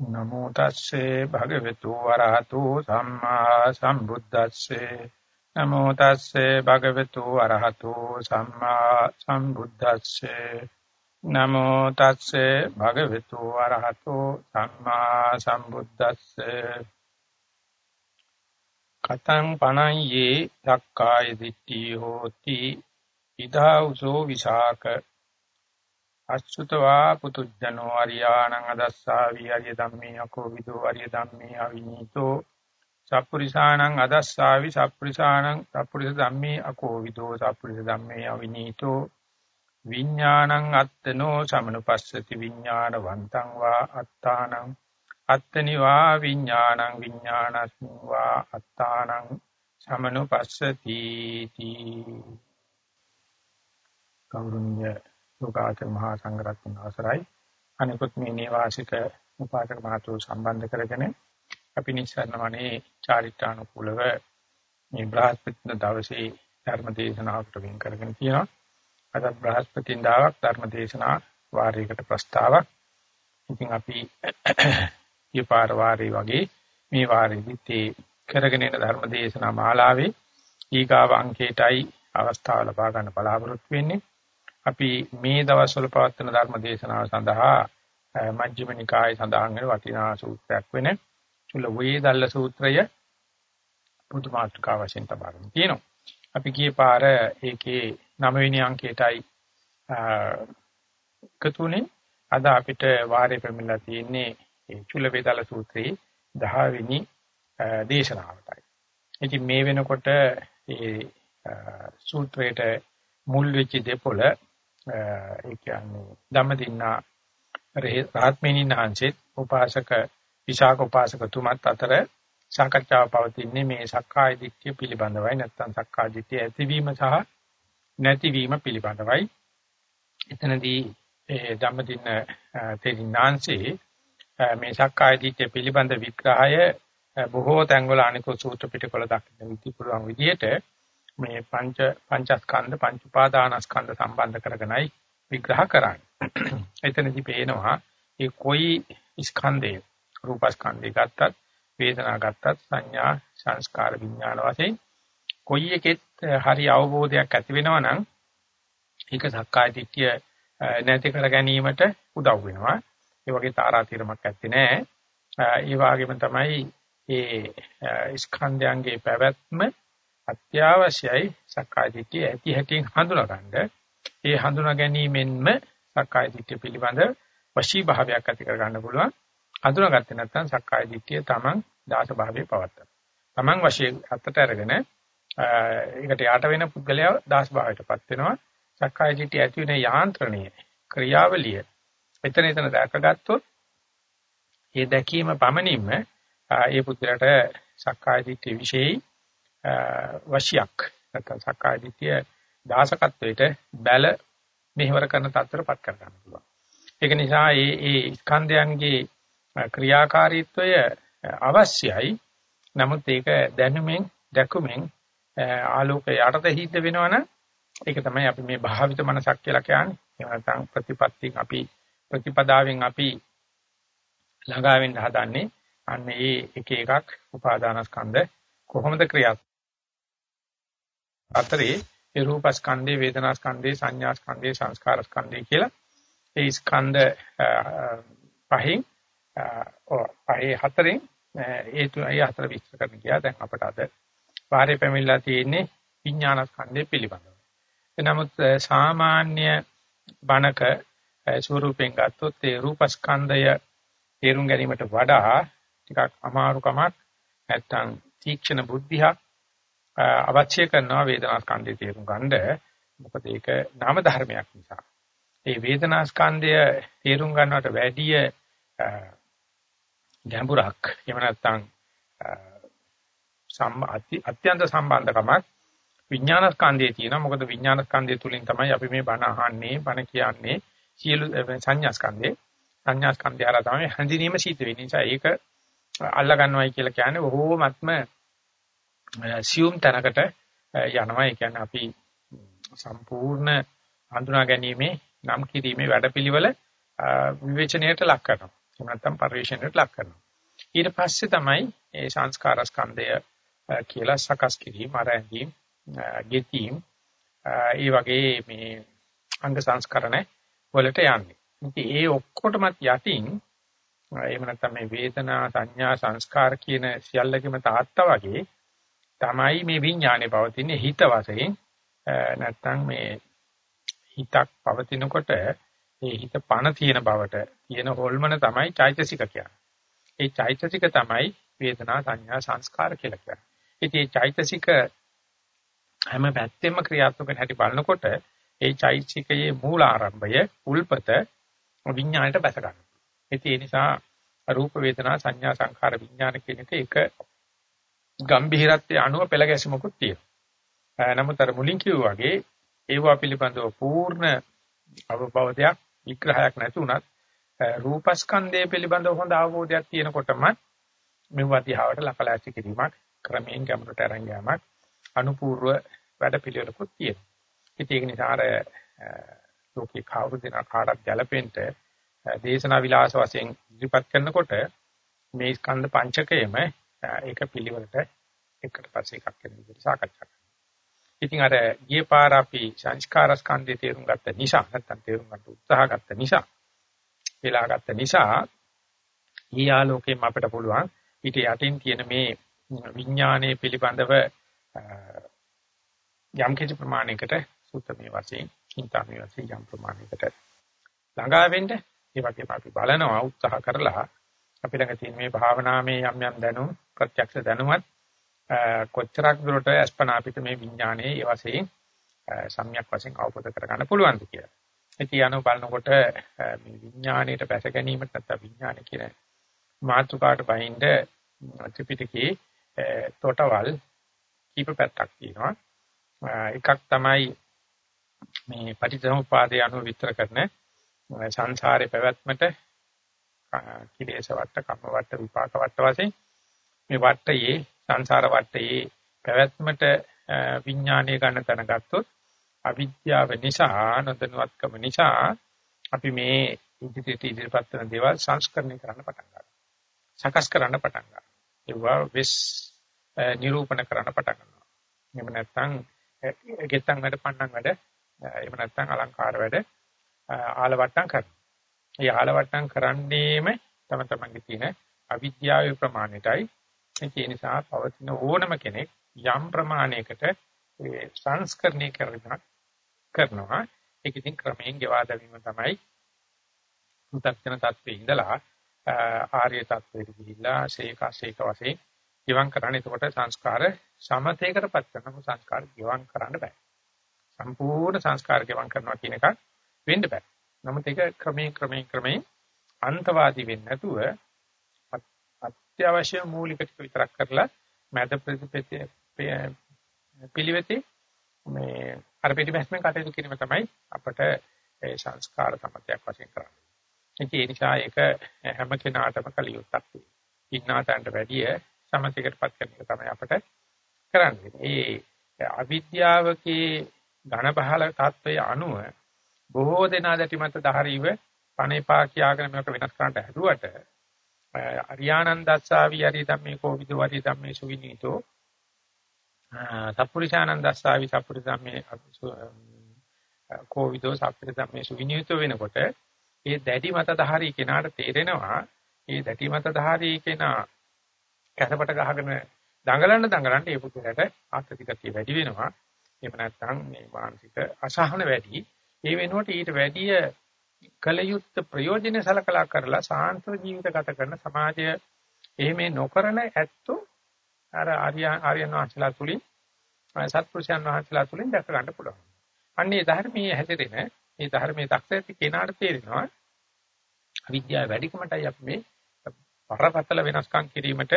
නමෝ තස්සේ භගවතු වරහතු සම්මා සම්බුද්දස්සේ. නමෝ තස්සේ භගවතු වරහතු සම්මා සම්බුද්දස්සේ. නමෝ තස්සේ භගවතු වරහතු සම්මා සම්බුද්දස්සේ. කතං පණයේ ධක්කාය දිට්ඨි හෝති. ඉදා උසෝ විසාක. අච්චුතවා පුතුජනෝ අරියාණං අදස්සාවි අරිය ධම්මේ අකෝ විදෝ අරිය ධම්මේ අවිනීතෝ. සප්පුරිසාණං අදස්සාවි සප්පුරිසාණං සප්පුරිස ධම්මේ අකෝ විදෝ සප්පුරිස ධම්මේ අවිනීතෝ. විඥානං අත්තනෝ සමනුපස්සති විඥානවන්තං වා අත්තානං. අත්තනි වා විඥානං විඥානස්මින් වා අත්තානං සමනුපස්සති. තී කෞරුණ්‍ය ලෝකාචර මහා සංඝරත්න අවසරයි. අනිකුත් මේ නේවාසික උපාසක මහතු සම්බන්ධ කරගෙන අපි නිස්සාරණමනේ චාරිත්‍රානුකූලව මේ බ්‍රහස්පති දවසේ ධර්ම දේශනාවකට වෙන් කරගෙන තියෙනවා. අද බ්‍රහස්පතින්දාවක් ධර්ම දේශනා වාරයකට ප්‍රස්තාවක්. ඉතින් අපි ඊපාර වාරේ වගේ මේ වාරෙදිත් ඒ කරගෙන යන ධර්ම දේශනා මාලාවේ ඊගාව අංකයටයි අවස්ථාව ලබා ගන්න බලාපොරොත්තු වෙන්නේ. අපි මේ දවස්වල පවත්වන ධර්ම දේශනාව සඳහා මජ්ක්‍ධිම නිකායේ සඳහන් වෙන වටිනා සූත්‍රයක් වෙන චුල්ල වේදල්ල සූත්‍රය පුදු මාතෘකාව වශයෙන් තබාගෙන තියෙනවා. අපි ගියේ පාර ඒකේ 9 වෙනි අංකයටයි එකතුනේ අද අපිට වාරේ පැමිණලා තියෙන්නේ ඒ චුල්ල වේදල්ල සූත්‍රයේ 10 වෙනි දේශනාවටයි. ඉතින් මේ වෙනකොට ඒ සූත්‍රයට මුල් වෙච්ච දෙපොළ ඒ කියන්නේ ධම්මදින්නා රාත්මේනින් ආංශෙත් උපාසක විශාක උපාසකතුමත් අතර සාකච්ඡාව පවතින්නේ මේ සක්කාය දිට්ඨිය පිළිබඳවයි නැත්නම් සක්කාය දිට්ඨිය ඇතිවීම සහ නැතිවීම පිළිබඳවයි. එතනදී ඒ ධම්මදින්න තේරින්නාංශේ මේ සක්කාය දිට්ඨිය පිළිබඳ විග්‍රහය බොහෝ තැන්වල අනිකුත් සූත්‍ර පිටකවල දක්වන විදි පුළුවන් විදිහට මේ පංච පංචස්කන්ධ පංච උපාදානස්කන්ධ සම්බන්ධ කරගෙනයි විග්‍රහ කරන්නේ. එතනදී පේනවා ඒ කොයි ස්කන්ධය රූපස්කන්ධය ගත්තත් වේදනා ගත්තත් සංඥා සංස්කාර විඥාන වශයෙන් කොයි එකෙත් හරි අවබෝධයක් ඇති වෙනවා නම් ඒක සක්කාය දිට්ඨිය නැති කර ගැනීමට උදව් වෙනවා. ඒ වගේ තාරාතිරමක් ඇත්තේ නැහැ. ඒ වගේම තමයි ඒ ස්කන්ධයන්ගේ පැවැත්ම අත්‍යවශ්‍යයි සක්කාය දිට්ඨිය ඇති හැටියෙන් හඳුනාගන්න. ඒ හඳුනා ගැනීමෙන්ම සක්කාය දිට්ඨිය පිළිබඳ වශී භාවයක් ඇති කර ගන්න පුළුවන්. හඳුනාගත්තේ නැත්නම් සක්කාය දිට්ඨිය තමන් දාස භාවයේ පවත්තන. තමන් වශයෙන් අත්තට අරගෙන ඒකට යට වෙන පුද්ගලයා දාස භාවයටපත් වෙනවා. සක්කාය දිට්ඨිය ඇති වෙන යාන්ත්‍රණය ක්‍රියාවලිය එතන එතන දැකගත්තොත් ඒ දැකීම පමණින්ම ඒ පුද්ගලට සක්කාය දිට්ඨිය විශේෂයි වශයක් නැත්නම් සක්කාය දිට්ඨිය දාසකත්වයට බැල මෙහෙවර කරන තත්ත්වයටපත් කර ගන්න පුළුවන්. ඒක නිසා මේ මේ ස්කන්ධයන්ගේ ක්‍රියාකාරීත්වය අවශ්‍යයි. නමුත් ඒක දැනුමින් දැකුමින් ආලෝකය යටතේ හිට වෙනවනම් ඒක තමයි අපි මේ භාවිත මනසක් කියලා කියන්නේ. එහෙම නැත්නම් ප්‍රතිපත්තියෙන් අපි ප්‍රතිපදාවෙන් අපි ළඟා වෙන්න හදන්නේ අන්න ඒ එක එකක් උපාදානස්කන්ධ කොහොමද ක්‍රියාත්මක අතරේ ඒ රූපස්කන්ධේ වේදනාස්කන්ධේ සංඥාස්කන්ධේ සංස්කාරස්කන්ධේ කියලා ඒ ස්කන්ධ පහෙන් පහේ හතරෙන් ඒ තු අය හතර විස්තර කරන්න ගියා දැන් අපට අද වාරේ පැමිණලා තියෙන්නේ විඥානස්කන්ධය පිළිබඳව. නමුත් සාමාන්‍ය බණක ස්වරූපෙන් ගත්තොත් ඒ රූපස්කන්ධය තේරුම් ගැනීමට වඩා ටිකක් අමාරුකමක් නැත්තම් තීක්ෂණ බුද්ධියක් අවශ්‍ය කරනවා වේදනා ස්කන්ධය තේරුම් ගන්න. මොකද ඒක නාම ධර්මයක් නිසා. ඒ වේදනා ස්කන්ධය තේරුම් ගන්නවට වැඩිය ගැඹුරක් එහෙම නැත්නම් අත්‍යන්ත සම්බන්ධකමක් විඥාන ස්කන්ධයේ තියෙනවා. මොකද විඥාන ස්කන්ධය තුලින් තමයි අපි මේ බණ අහන්නේ, බණ කියන්නේ සියලු සංඥා ස්කන්ධේ. සංඥා ස්කන්ධය හරහා තමයි හැඳිනීම සිද්ධ වෙන්නේ. නිසා ඒක අල්ලා ගන්නවයි කියලා කියන්නේ බොහෝමත්ම සියුම් තැනකට යනවා. ඒ කියන්නේ අපි සම්පූර්ණ හඳුනා ගැනීමේ නම් කිරීමේ වැඩපිළිවෙල විවේචනයට ලක් කරනවා. නැත්නම් පරිශ්‍රණයට ලක් කරනවා. ඊට පස්සේ තමයි ඒ සංස්කාර ස්කන්ධය කියලා සකස් කිරීම ආරම්භීම් ගෙතීම් ඒ වගේ මේ අංග සංස්කරණ වලට යන්නේ. ඉතින් ඒ ඔක්කොටමත් යටින් එහෙම නැත්නම් මේ වේදනා සංඥා සංස්කාර කියන සියල්ලකම තාත්තා වගේ තමයි මේ විඥානේ පවතින්නේ හිත වශයෙන් නැත්නම් මේ හිතක් පවතිනකොට ඒ හිත පණ තියෙන බවට තියෙන හොල්මන තමයි චෛතසික කියන්නේ. ඒ චෛතසික තමයි වේදනා සංඥා සංස්කාර කියලා කියන්නේ. ඉතින් මේ චෛතසික හැම පැත්තෙම ක්‍රියාත්මක හැටි බලනකොට ඒ චෛතසිකයේ මූල ආරම්භය උල්පත විඥාණයට බැස ගන්නවා. ඒ නිසා රූප වේදනා සංඥා සංඛාර විඥාන කියන එක එක ගම්භීරත්වයේ අණුව පෙළ ගැසීමකුත් තියෙනවා. නමුත් අර මුලින් කිව්වා වගේ ඒවා පිළිබඳව පූර්ණ අවබෝධයක් විග්‍රහයක් නැති උනත් රූපස්කන්ධය පිළිබඳව හොඳ අවබෝධයක් තියෙනකොටම මෙවුවා දිහාවට ලකලාචි කිරීමක් ක්‍රමයෙන් ගැඹුරට අරන් යාමක් අනුපූර්ව වැඩ පිළිවෙලකුත් තියෙනවා. ඉතින් ඒක නිසා අර ලෝකේ කවුරු දෙනා කාටත් ගැළපෙන්න දේශනා විලාස වශයෙන් ඉදිරිපත් කරනකොට මේ ස්කන්ධ පංචකයම ඒක පිළිවෙලට එකට පස්සේ එකක් වෙන විදිහට සාකච්ඡා කරනවා. ඉතින් අර ගිය පාර අපි සංස්කාර ස්කන්ධය තේරුම් ගත්ත නිසා නැත්තම් තේරුම් ගන්න උත්සාහ ගත්ත නිසා වෙලා ගත්ත නිසා ඊ ආලෝකයෙන් අපිට පුළුවන් ඊට යටින් තියෙන මේ විඥානයේ පිළිබඳව යම් කිසි ප්‍රමාණයකට සූත්‍රමය වශයෙන් හිතාමය වශයෙන් යම් ප්‍රමාණයකට ළඟා වෙන්න ඒ වගේම අපි බලනවා උත්සාහ කරලා අපි ළඟ තියෙන මේ භාවනාවේ යම් යම් දැනුම් ප්‍රත්‍යක්ෂ දැනුමත් කොච්චරක් දුරට අස්පනා අපිට මේ විඥානයේ ඒ වශයෙන් සම්‍යක් වශයෙන් අවබෝධ කරගන්න පුළුවන්ද කියලා. ඉතින් යනු බලනකොට මේ විඥාණයට බැස ගැනීමට නැත්නම් විඥාන කියන මාතෘකාට බහින්ද ත්‍රිපිටකයේ තොටවල් කීප පැත්තක් තියෙනවා. එකක් තමයි මේ පටිච්චසමුපාදය අනුව විස්තර කරන සංසාරේ පැවැත්මට කිලේශ වට, කම්ම වට, විපාක වට වශයෙන් මේ වටයේ සංසාර වටයේ පැවැත්මට විඥානය ගන්න තැන ගත්තොත් අවිද්‍යාව නිසා නොදැනුවත්කම නිසා අපි මේ ඉදිරියට ඉදිරියපත් වෙන දේවල් සංස්කරණය කරන්න පටන් ගන්නවා. සකස් කරන්න පටන් ගන්නවා. ඒවා වෙස් නිරූපණ කරන්න පටන් ගන්නවා. එහෙම නැත්නම් ගෙත්තන් වැඩ පන්නන් වැඩ එහෙම නැත්නම් අලංකාර වැඩ ආලවට්ටම් කරනවා. ඒ ආලවට්ටම් කරන්නේම තම තමන්ගේ තියෙන අවිද්‍යාවේ ප්‍රමාණයටයි. ඒ නිසා පවතින ඕනම කෙනෙක් යම් ප්‍රමාණයකට ඒ සංස්කරණය කරනවා කරනවා. ඒක ඉතින් ක්‍රමයෙන් ගෙවා දැමීම තමයි මුතක්ෂණ තත්ත්වයේ ඉඳලා ආර්ය තත්ත්වයට ගිහිල්ලා ශේක ශේක වශයෙන් ගිවං කරන්න. එතකොට සංස්කාර සමතේකටපත් කරනම සංස්කාර ගිවං කරන්න බෑ. සම්පූර්ණ සංස්කාර ගිවං කරනවා කියන එක වෙන්න බෑ. නමුත් ඒක ක්‍රමයෙන් ක්‍රමයෙන් ක්‍රමයෙන් අන්තවාදී වෙන්නේ නැතුව අත්‍යවශ්‍ය මූලික ටික විතරක් කරලා මැද ප්‍රතිපෙතේ පිළිවෙතේ මේ අර පිටිපැස්මෙන් කටයුතු කිරීම තමයි අපට ඒ සංස්කාර සමතයක් වශයෙන් කරන්නේ. ඒ නිසා ඒක හැම කෙනාටම කලියුත්තක් ඉන්නාටන්ට වැඩිය සමතයකටපත් කරන එක තමයි අපට කරන්නේ. ඒ අවිද්‍යාවකේ ඝන බහල තත්වයේ අනුව බොහෝ දෙනා දැටි මත දහරීව පණේපා කියාගෙන මේක වෙනස් කරන්නට හැදුවට අරියානන්දස්සාවි යරි ධම්මේ කෝවිද වරි ධම්මේ සුවිනීතෝ සප්පුරිසානන්දස්සාවි සප්පුරි ධම්මේ කෝවිදෝ සප්පුරි ධම්මේ සුවිනීතෝ වෙනකොට ඒ දැටි මත දහරී කෙනාට තේරෙනවා ඒ දැටි මත දහරී කෙනා කැසපට ගහගෙන දඟලන්න දඟලන්න ඒ පුදුරට ආත්‍තිකතිය වැඩි වෙනවා. එහෙම නැත්නම් මේ මානසික අසහන වැඩි. ඒ වෙනුවට ඊට වැඩිය කලයුත්ත ප්‍රයෝජන සලකලා කරලා සාන්ත ජීවිත ගත කරන සමාජය එහෙම නොකරන ඇත්තෝ අර ආර්ය ආර්යයන් වහන්සේලා තුලින් සත්පුරුෂයන් වහන්සේලා තුලින් දැක ගන්න පුළුවන්. අන්නේ ධර්මයේ හැදෙරෙන මේ ධර්මයේ දක්ෂ කෙනාට තේරෙනවා විද්‍යාව වැඩිකමටයි අපි මේ පරපතල වෙනස්කම් කිරීමට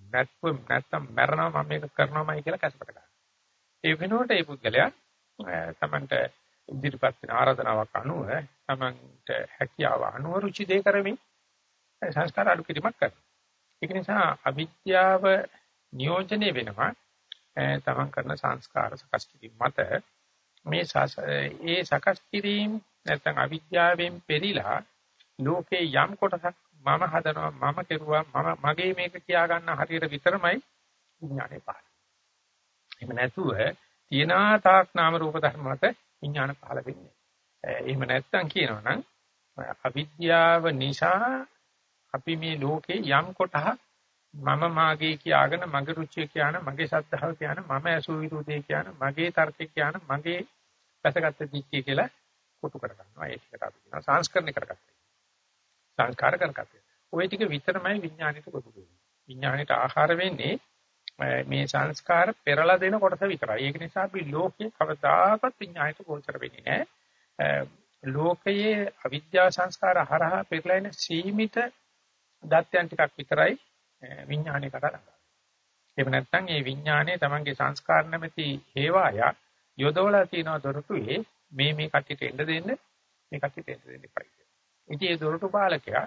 නැත්නම් නැත්නම් මරනවා මම මේක කරනවාමයි කියලා කැසපට ගන්නවා. ඒ වෙනුවට ඒ පුද්ගලයා තමන්ට ඉදිරිපත් වෙන ආරාධනාවක් අනුව තමන්ට හැකියාව අනුව රුචි දෙය කරමින් සංස්කාර අඩු කිරීමක් කරනවා. ඒක නිසා අවිද්‍යාව නියෝජනය වෙනවා තමන් කරන සංස්කාර සකස් කිරීම මත මේ ඒ සකස් කිරීම නැත්නම් අවිද්‍යාවෙන් පෙරිලා ලෝකේ යම් කොටසක් මම හදනවා මම කෙරුවා මම මගේ මේක කියා ගන්න හරියට විතරමයි විඥානේ පහළ. එහෙම නැතුව තියනා තාක් නාම රූප ධර්ම මත විඥාන පහළ වෙන්නේ. එහෙම නැත්තම් කියනවනම් අවිද්‍යාව නිසා අපි මේ ලෝකේ යම් කොටහක් මම මාගේ කියාගෙන මගේ රුචිය කියන මගේ ශ්‍රද්ධාව කියන මම ඇසු විරුදේ කියන මගේ තර්කය කියන මගේ පැසගත්ත දික්කිය කියලා කොටු කර ගන්නවා ඒකට අපි කියනවා සංස්කරණය කරගත්තා. සංස්කාර කරගත්තා. ওই ටික විතරමයි විඥාණයට කොටු වෙන්නේ. විඥාණයට ආහාර වෙන්නේ මේ සංස්කාර පෙරලා දෙන කොටස විතරයි ඒක නිසා අපි ලෝකේ කවදාකවත් විඥාණයට ගෝචර වෙන්නේ නැහැ ලෝකයේ අවිද්‍යා සංස්කාර හරහා පෙරලා එන සීමිත දත්යන් ටිකක් විතරයි විඥානය කරා ළඟා. එහෙම නැත්නම් මේ විඥානයේ Tamange සංස්කාර නැමැති හේවාය යොදවලා තියෙන දොරටුවේ මේ මේ කට්ටියට එන්න දෙන්න මේ කට්ටියට එන්න දෙන්න එපා කියලා. ඉතින් ඒ දොරටු පාලකයා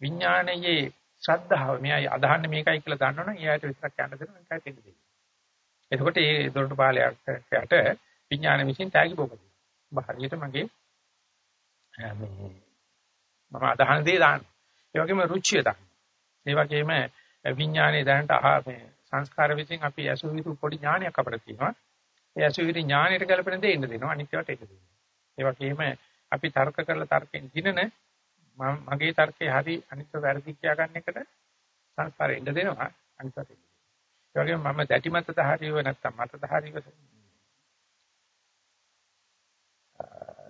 විඥානයේ ශ්‍රද්ධාව මෙයයි අදහන්නේ මේකයි කියලා දන්නවනම් එයාට විතරක් යන්න දෙනවා ඒකයි දෙන්න දෙන්නේ. එතකොට මේ දොරටු පාලකයාට විඥාන විශ්ින් තෑගි බොක දෙනවා. හරියට මගේ මේ මම අදහන දේ දාන්න. ඒ වගේම රුචිය දාන්න. ඒ වගේම විඥානයේ දැනට අහ මේ සංස්කාර විසින් අපි අසුවිතු පොඩි ඥානයක් අපිට තියෙනවා. ඒ අසුවිතු ඥානයට ගැලපෙන දේ ඉන්න දෙනවා. අනිත් ඒවාට ඒක දෙනවා. ඒ වගේම අපි තර්ක කරලා තර්කෙන් දිනන මගේ තර්කේ හරි අනිත් වැරදි කියා ගන්න එකට සංස්කාරෙ ඉන්න දෙනවා. අනිත් ඒවාට ඒ වගේම මම දැටි මතද හරියව නැත්තම් මතද හරියව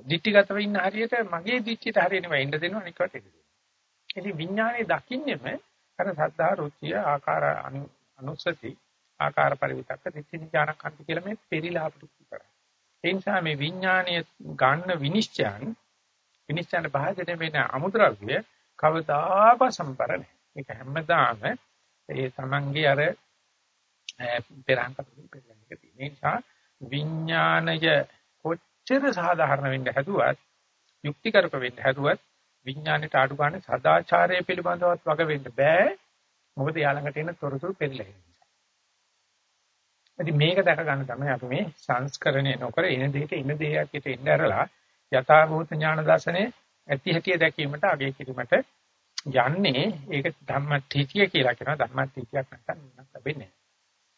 දිට්ඨිගතව ඉන්න හරියට මගේ දිට්ඨියට හරියනවා ඉන්න දෙනවා අනිත් ඒවාට ඒක දෙනවා. ඉතින් විඥානේ දකින්නෙම අර සද්ධා රුචිය ආකාර අනුස්සති ආකාර පරිවිතක්ක දිට්ඨි ඥානකන්ති කියලා මේ පෙරිලා අපිට කරා. ඒ නිසා මේ විඥානීය ගන්න විනිශ්චයන් විනිශ්චයන භාජනය වෙන අමුද්‍රව්‍ය කවදාක සම්පරණ. ඒක හැමදාම ඒ තමන්ගේ අර පෙරහන් කටුලින් පෙරලන එක තියෙන නිසා විඥානය කොච්චර සාධාරණ වෙන්න හැදුවත් යුක්තිකරක වෙන්න හැදුවත් විඥාණයට අඩු ගන්න සදාචාරය පිළිබඳවත් වග වෙන්න බෑ. මොකද යාළඟට එන තොරතුරු පෙරලෙන නිසා. ඉතින් මේක දැක ගන්න තමයි අපි මේ සංස්කරණය නොකර එන දෙයට එන දෙයක් ඉන්න ඇරලා යථාභූත ඥාන දර්ශනේ ඇති හැටි දැකීමට අගය කිරීමට යන්නේ ඒක ධම්මටිතිය කියලා කියනවා ධම්මටිතියක් නැත්නම් නිවනක් ලැබෙන්නේ නැහැ.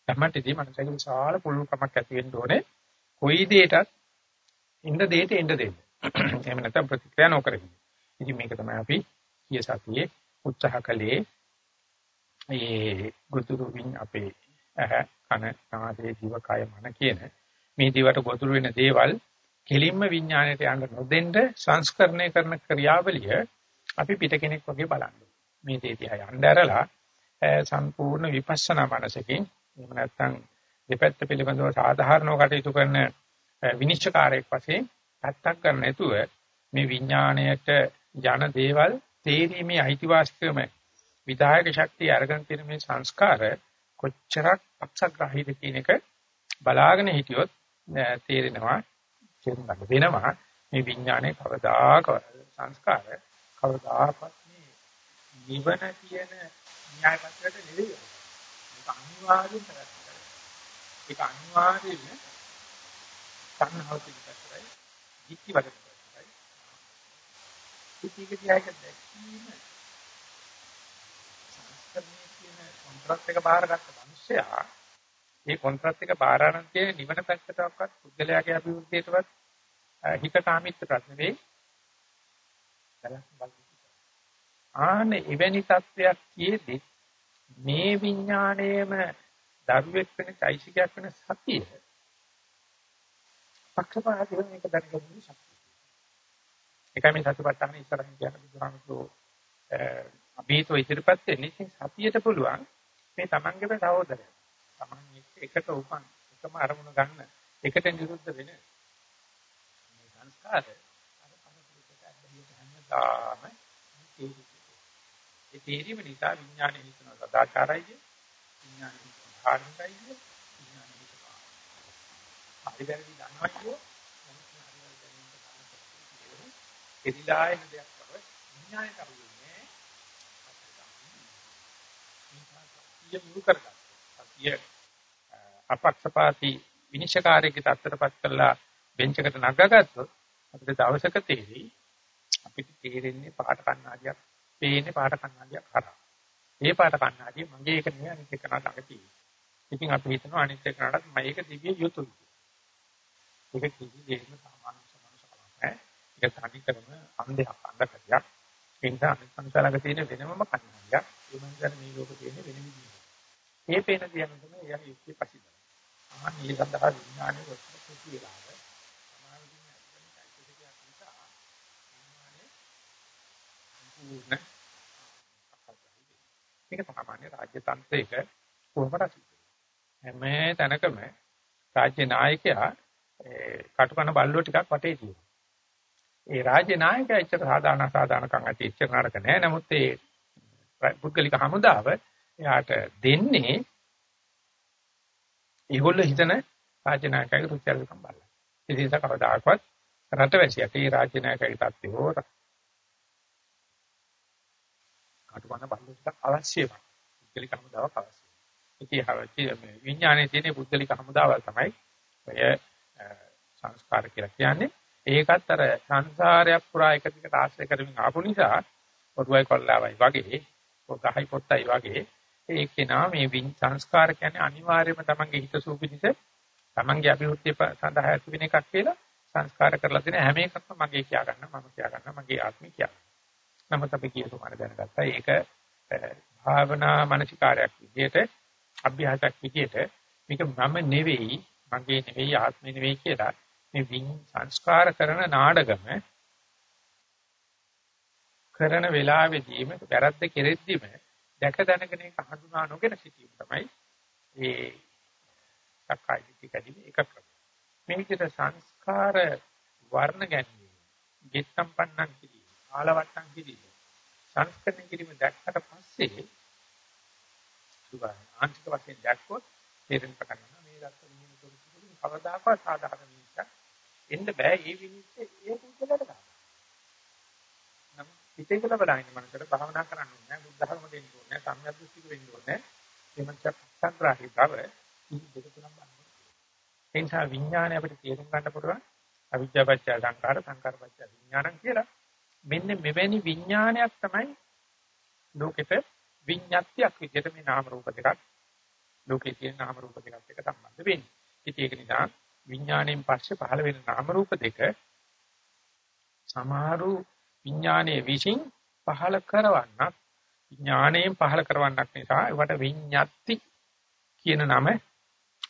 ධම්මටිතිය මනසක විශාල පුළුල්කමක් ඇති වෙන්න ඕනේ. කොයි දෙයකටත් ඉන්න දෙයට එන්න දෙන්න. එහෙම නැත්නම් ප්‍රතික්‍රියා නොකර ඉන්න. ඉතින් මේක තමයි අපි ගිය සතියේ උත්සාහ කළේ මේ ගුතුරු වින් අපේ ඇහ කන නාසය දිව කය මන කියන මේ දිවට ගොදුරු වෙන දේවල් කෙලින්ම විඥාණයට යන්න නොදෙන්න සංස්කරණය කරන ක්‍රියාවලිය අපි පිට කෙනෙක් වගේ බලන්න. මේ දේ දිහා යන්න ඇරලා සම්පූර්ණ විපස්සනා මනසකින් එහෙම නැත්නම් දෙපැත්ත පිළිබඳව සාධාරණව කටයුතු කරන විනිශ්චයකාරයෙක් වශයෙන් පැත්තක් ගන්න නැතුව මේ විඥාණයට යන දේවල් තේරීමේ අයිතිවාසිකම විදායක ශක්තිය අරගෙන තියෙන මේ සංස්කාර කොච්චරක් පක්ෂග්‍රාහීද කියන එක බලාගෙන හිටියොත් තේරෙනවා තේරුම් ගන්න වෙනවා මේ විඥානයේ කවදාක සංස්කාර කවදාකවත් මේ නිවන කියන න්‍යාය පත්‍රයට නෙවෙයි. ඒක අනිවාර්යෙන් කරන්නේ ඒක අනිවාර්යෙන් තණ්හාව පිළිපැතරයි ධිට්ඨි වලට ටික දිහාක දැකීම සංස්කරණයේ කියන කොන්ත්‍රාත් එක බාරගත්ත මිනිස්සයා මේ කොන්ත්‍රාත් එක බාරාරන්තියේ නිවන පැත්තටවත් පුද්ගලයාගේ අභිවෘද්ධියටවත් හිතකාමීත්වයක් නෙවෙයි. ආනේ එවැනි තත්වයක් කියෙදි මේ විඥාණයම දරුවෙක් වෙන චෛසිකයක් වෙන සතිය පක්ෂපාතීව මේක දැනගන්න ශක්තිය ඒකයි මේ සතිපට්ඨාන ඉස්සරහින් කියන බුදුහාමුදුරෝ අභීතෝ ඉදිරිපත් වෙන්නේ. ඉතින් සතියට පුළුවන් මේ තමන්ගේම සහෝදරය. තමන් එකට උපන්. එකම අරමුණ ගන්න. එකට නිරුද්ධ වෙන. මේ සංස්කාර අර පරපුරකට ඇදහියට හැමදාම ඒ තේරීම නිසා විඥානය හිතන සදාචාරයි විඥානය හිතන ධාර්මිකයි විඥානය හිතන හරි වැරදි දන්නවා කියෝ එදිලා එන දෙයක් බව විඥාණය කරුවේ සතිය මුල් කරගන්න. සතිය අපක්ෂපාතී විනිශ්චයකාරයේ තත්ත්වයටපත් කළා බෙන්චකට නගගත්තොත් අපිට දවසක තේරෙයි අපිට තේරෙන්නේ පාට කන්නාඩියක් පේන්නේ පාට කණ්ණාඩියක් කරා. ඒ පාට කණ්ණාඩිය මගේ එක නෙවෙයි අනිත් එක නඩක තියෙන්නේ. ඉතින් අපි හිතනවා අනිත් එක නඩක් මම ඒක දිවිය යුතුයි. ඒක කිසි දෙයක්ම සාමාන්‍ය සමාන සකලක් නෑ. ඒක තනි කරම අන්දයක් අන්දකතියක්. ඒ නිසා අනිත් සංසාරක තියෙන වෙනමම කණ්ණාඩියක්. ඒ මනසට මේ ලෝකෙ තියෙන වෙන විදිහක්. මේ පේන දියම තමයි එයා යුක්තිය පසිදන. ආ මේ සඳහා විඥානයේ වස්තු කියලා. මේක සාමාන්‍ය රාජ්‍ය තන්ත්‍රයක කොහොමද හැම තැනකම රාජ්‍ය නායකයා කටුකන බල්ලෝ ටිකක් වටේ තියෙනවා. ඒ රාජ්‍ය නායකයා එච්චර සාධාරණ සාධාරණකම් ඇති එච්චර නරක නෑ. නමුත් ඒ පුද්ගලික හමුදාව එයාට දෙන්නේ ඒගොල්ලෝ හිතන රාජ්‍ය නායකයාගේ රුචියල්කම් බලලා. ඉතින් ඒක කවදාකවත් රටවැසියට ඒ රාජ්‍ය නායකයාගේ තත්ත්වය හෝ කටුකන බල්ලෝ ටිකක් අවශ්‍යයි. පුද්ගලික හමුදාවක් අවශ්‍යයි. ඉතින් හවචි මේ විඥානයේ තියෙන පුද්ගලික හමුදාවල් තමයි ඔය සංස්කාර කියලා කියන්නේ. ඒකත් අර සංසාරයක් පුරා එක දිගට ආශ්‍රය කරමින් ආපු නිසා පොඩුවයි කොල්ලාවයි වගේ ගහයි පොත්තයි වගේ ඒකේ නා මේ සංස්කාර කියන්නේ අනිවාර්යයෙන්ම තමන්ගේ හිත සූපිනිස තමන්ගේ අභිවෘද්ධිය සඳහා ඇති වෙන එකක් කියලා සංස්කාර කරලා තියෙන හැම එකක්ම මගේ කියා ගන්න මම කියා ගන්න මගේ ආත්මය කියා ගන්න. නමුත් අපි කියසු මාන දැනගත්තා ඒක භාවනා මානසිකාරයක් විදිහට අභ්‍යාසයක් විදිහට මේක මම නෙවෙයි මගේ නෙවෙයි ආත්මෙ නෙවෙයි කියලා මේ වින් සංස්කාර කරන නාඩගම කරන වෙලාවෙදීම වැරද්ද කෙරෙද්දිම දැක දැනගෙන ඒක හඳුනා නොගෙන සිටීම තමයි ඒ සක්කාය දිට්ඨිය කැදීම එක ක්‍රමය. මේ විදිහට සංස්කාර වර්ණ ගැනීම, ගෙත්තම් පන්නන් කිරීම, ආලවට්ටම් කිරීම, සංස්කරණය කිරීම දැක්කට පස්සේ සුභාන ආන්තික වශයෙන් දැක්කොත් තේරෙන්න පටන් ගන්නවා මේ දත්ත විඤ්ඤාණ තොරතුරු කවදාකවත් සාධාරණ මිනිස්සක් එන්න බෑ ඒ විනිශ්චය ඒ පුද්ගලයාට ගන්න. නම් හිතේ කියලා බලන්න මනසට භාවනා කරන්න ඕනේ නෑ බුද්ධ ධර්ම දෙන්න ඕනේ නෑ සම්‍යද්දෘෂ්ටික වෙන්න ඕනේ ඒ මනස සංග්‍රහී බව ඉති දෙක තුනක් බලන්න. ඒ නිසා විඥානය අපිට තේරුම් ගන්න පුළුවන් අවිද්‍යාවච්චය සංකාර සංකාරපච්චය විඥානං කියලා මෙන්න මෙවැනි විඥානයක් තමයි ලෝකෙට විඤ්ඤාත්යක් විදිහට මේ නාම රූප දෙකක් ලෝකේ තියෙන නාම රූප දෙකක් එක්ක සම්බන්ධ වෙන්නේ. ඉතින් ඒක නිසා විඥාණයෙන් පස්සේ පහළ වෙන නාම රූප දෙක සමහරු විඥානයේ විසින් පහළ කරවන්නක් විඥාණයෙන් පහළ කරවන්නක් නිසා ඒකට විඤ්ඤාති කියන නම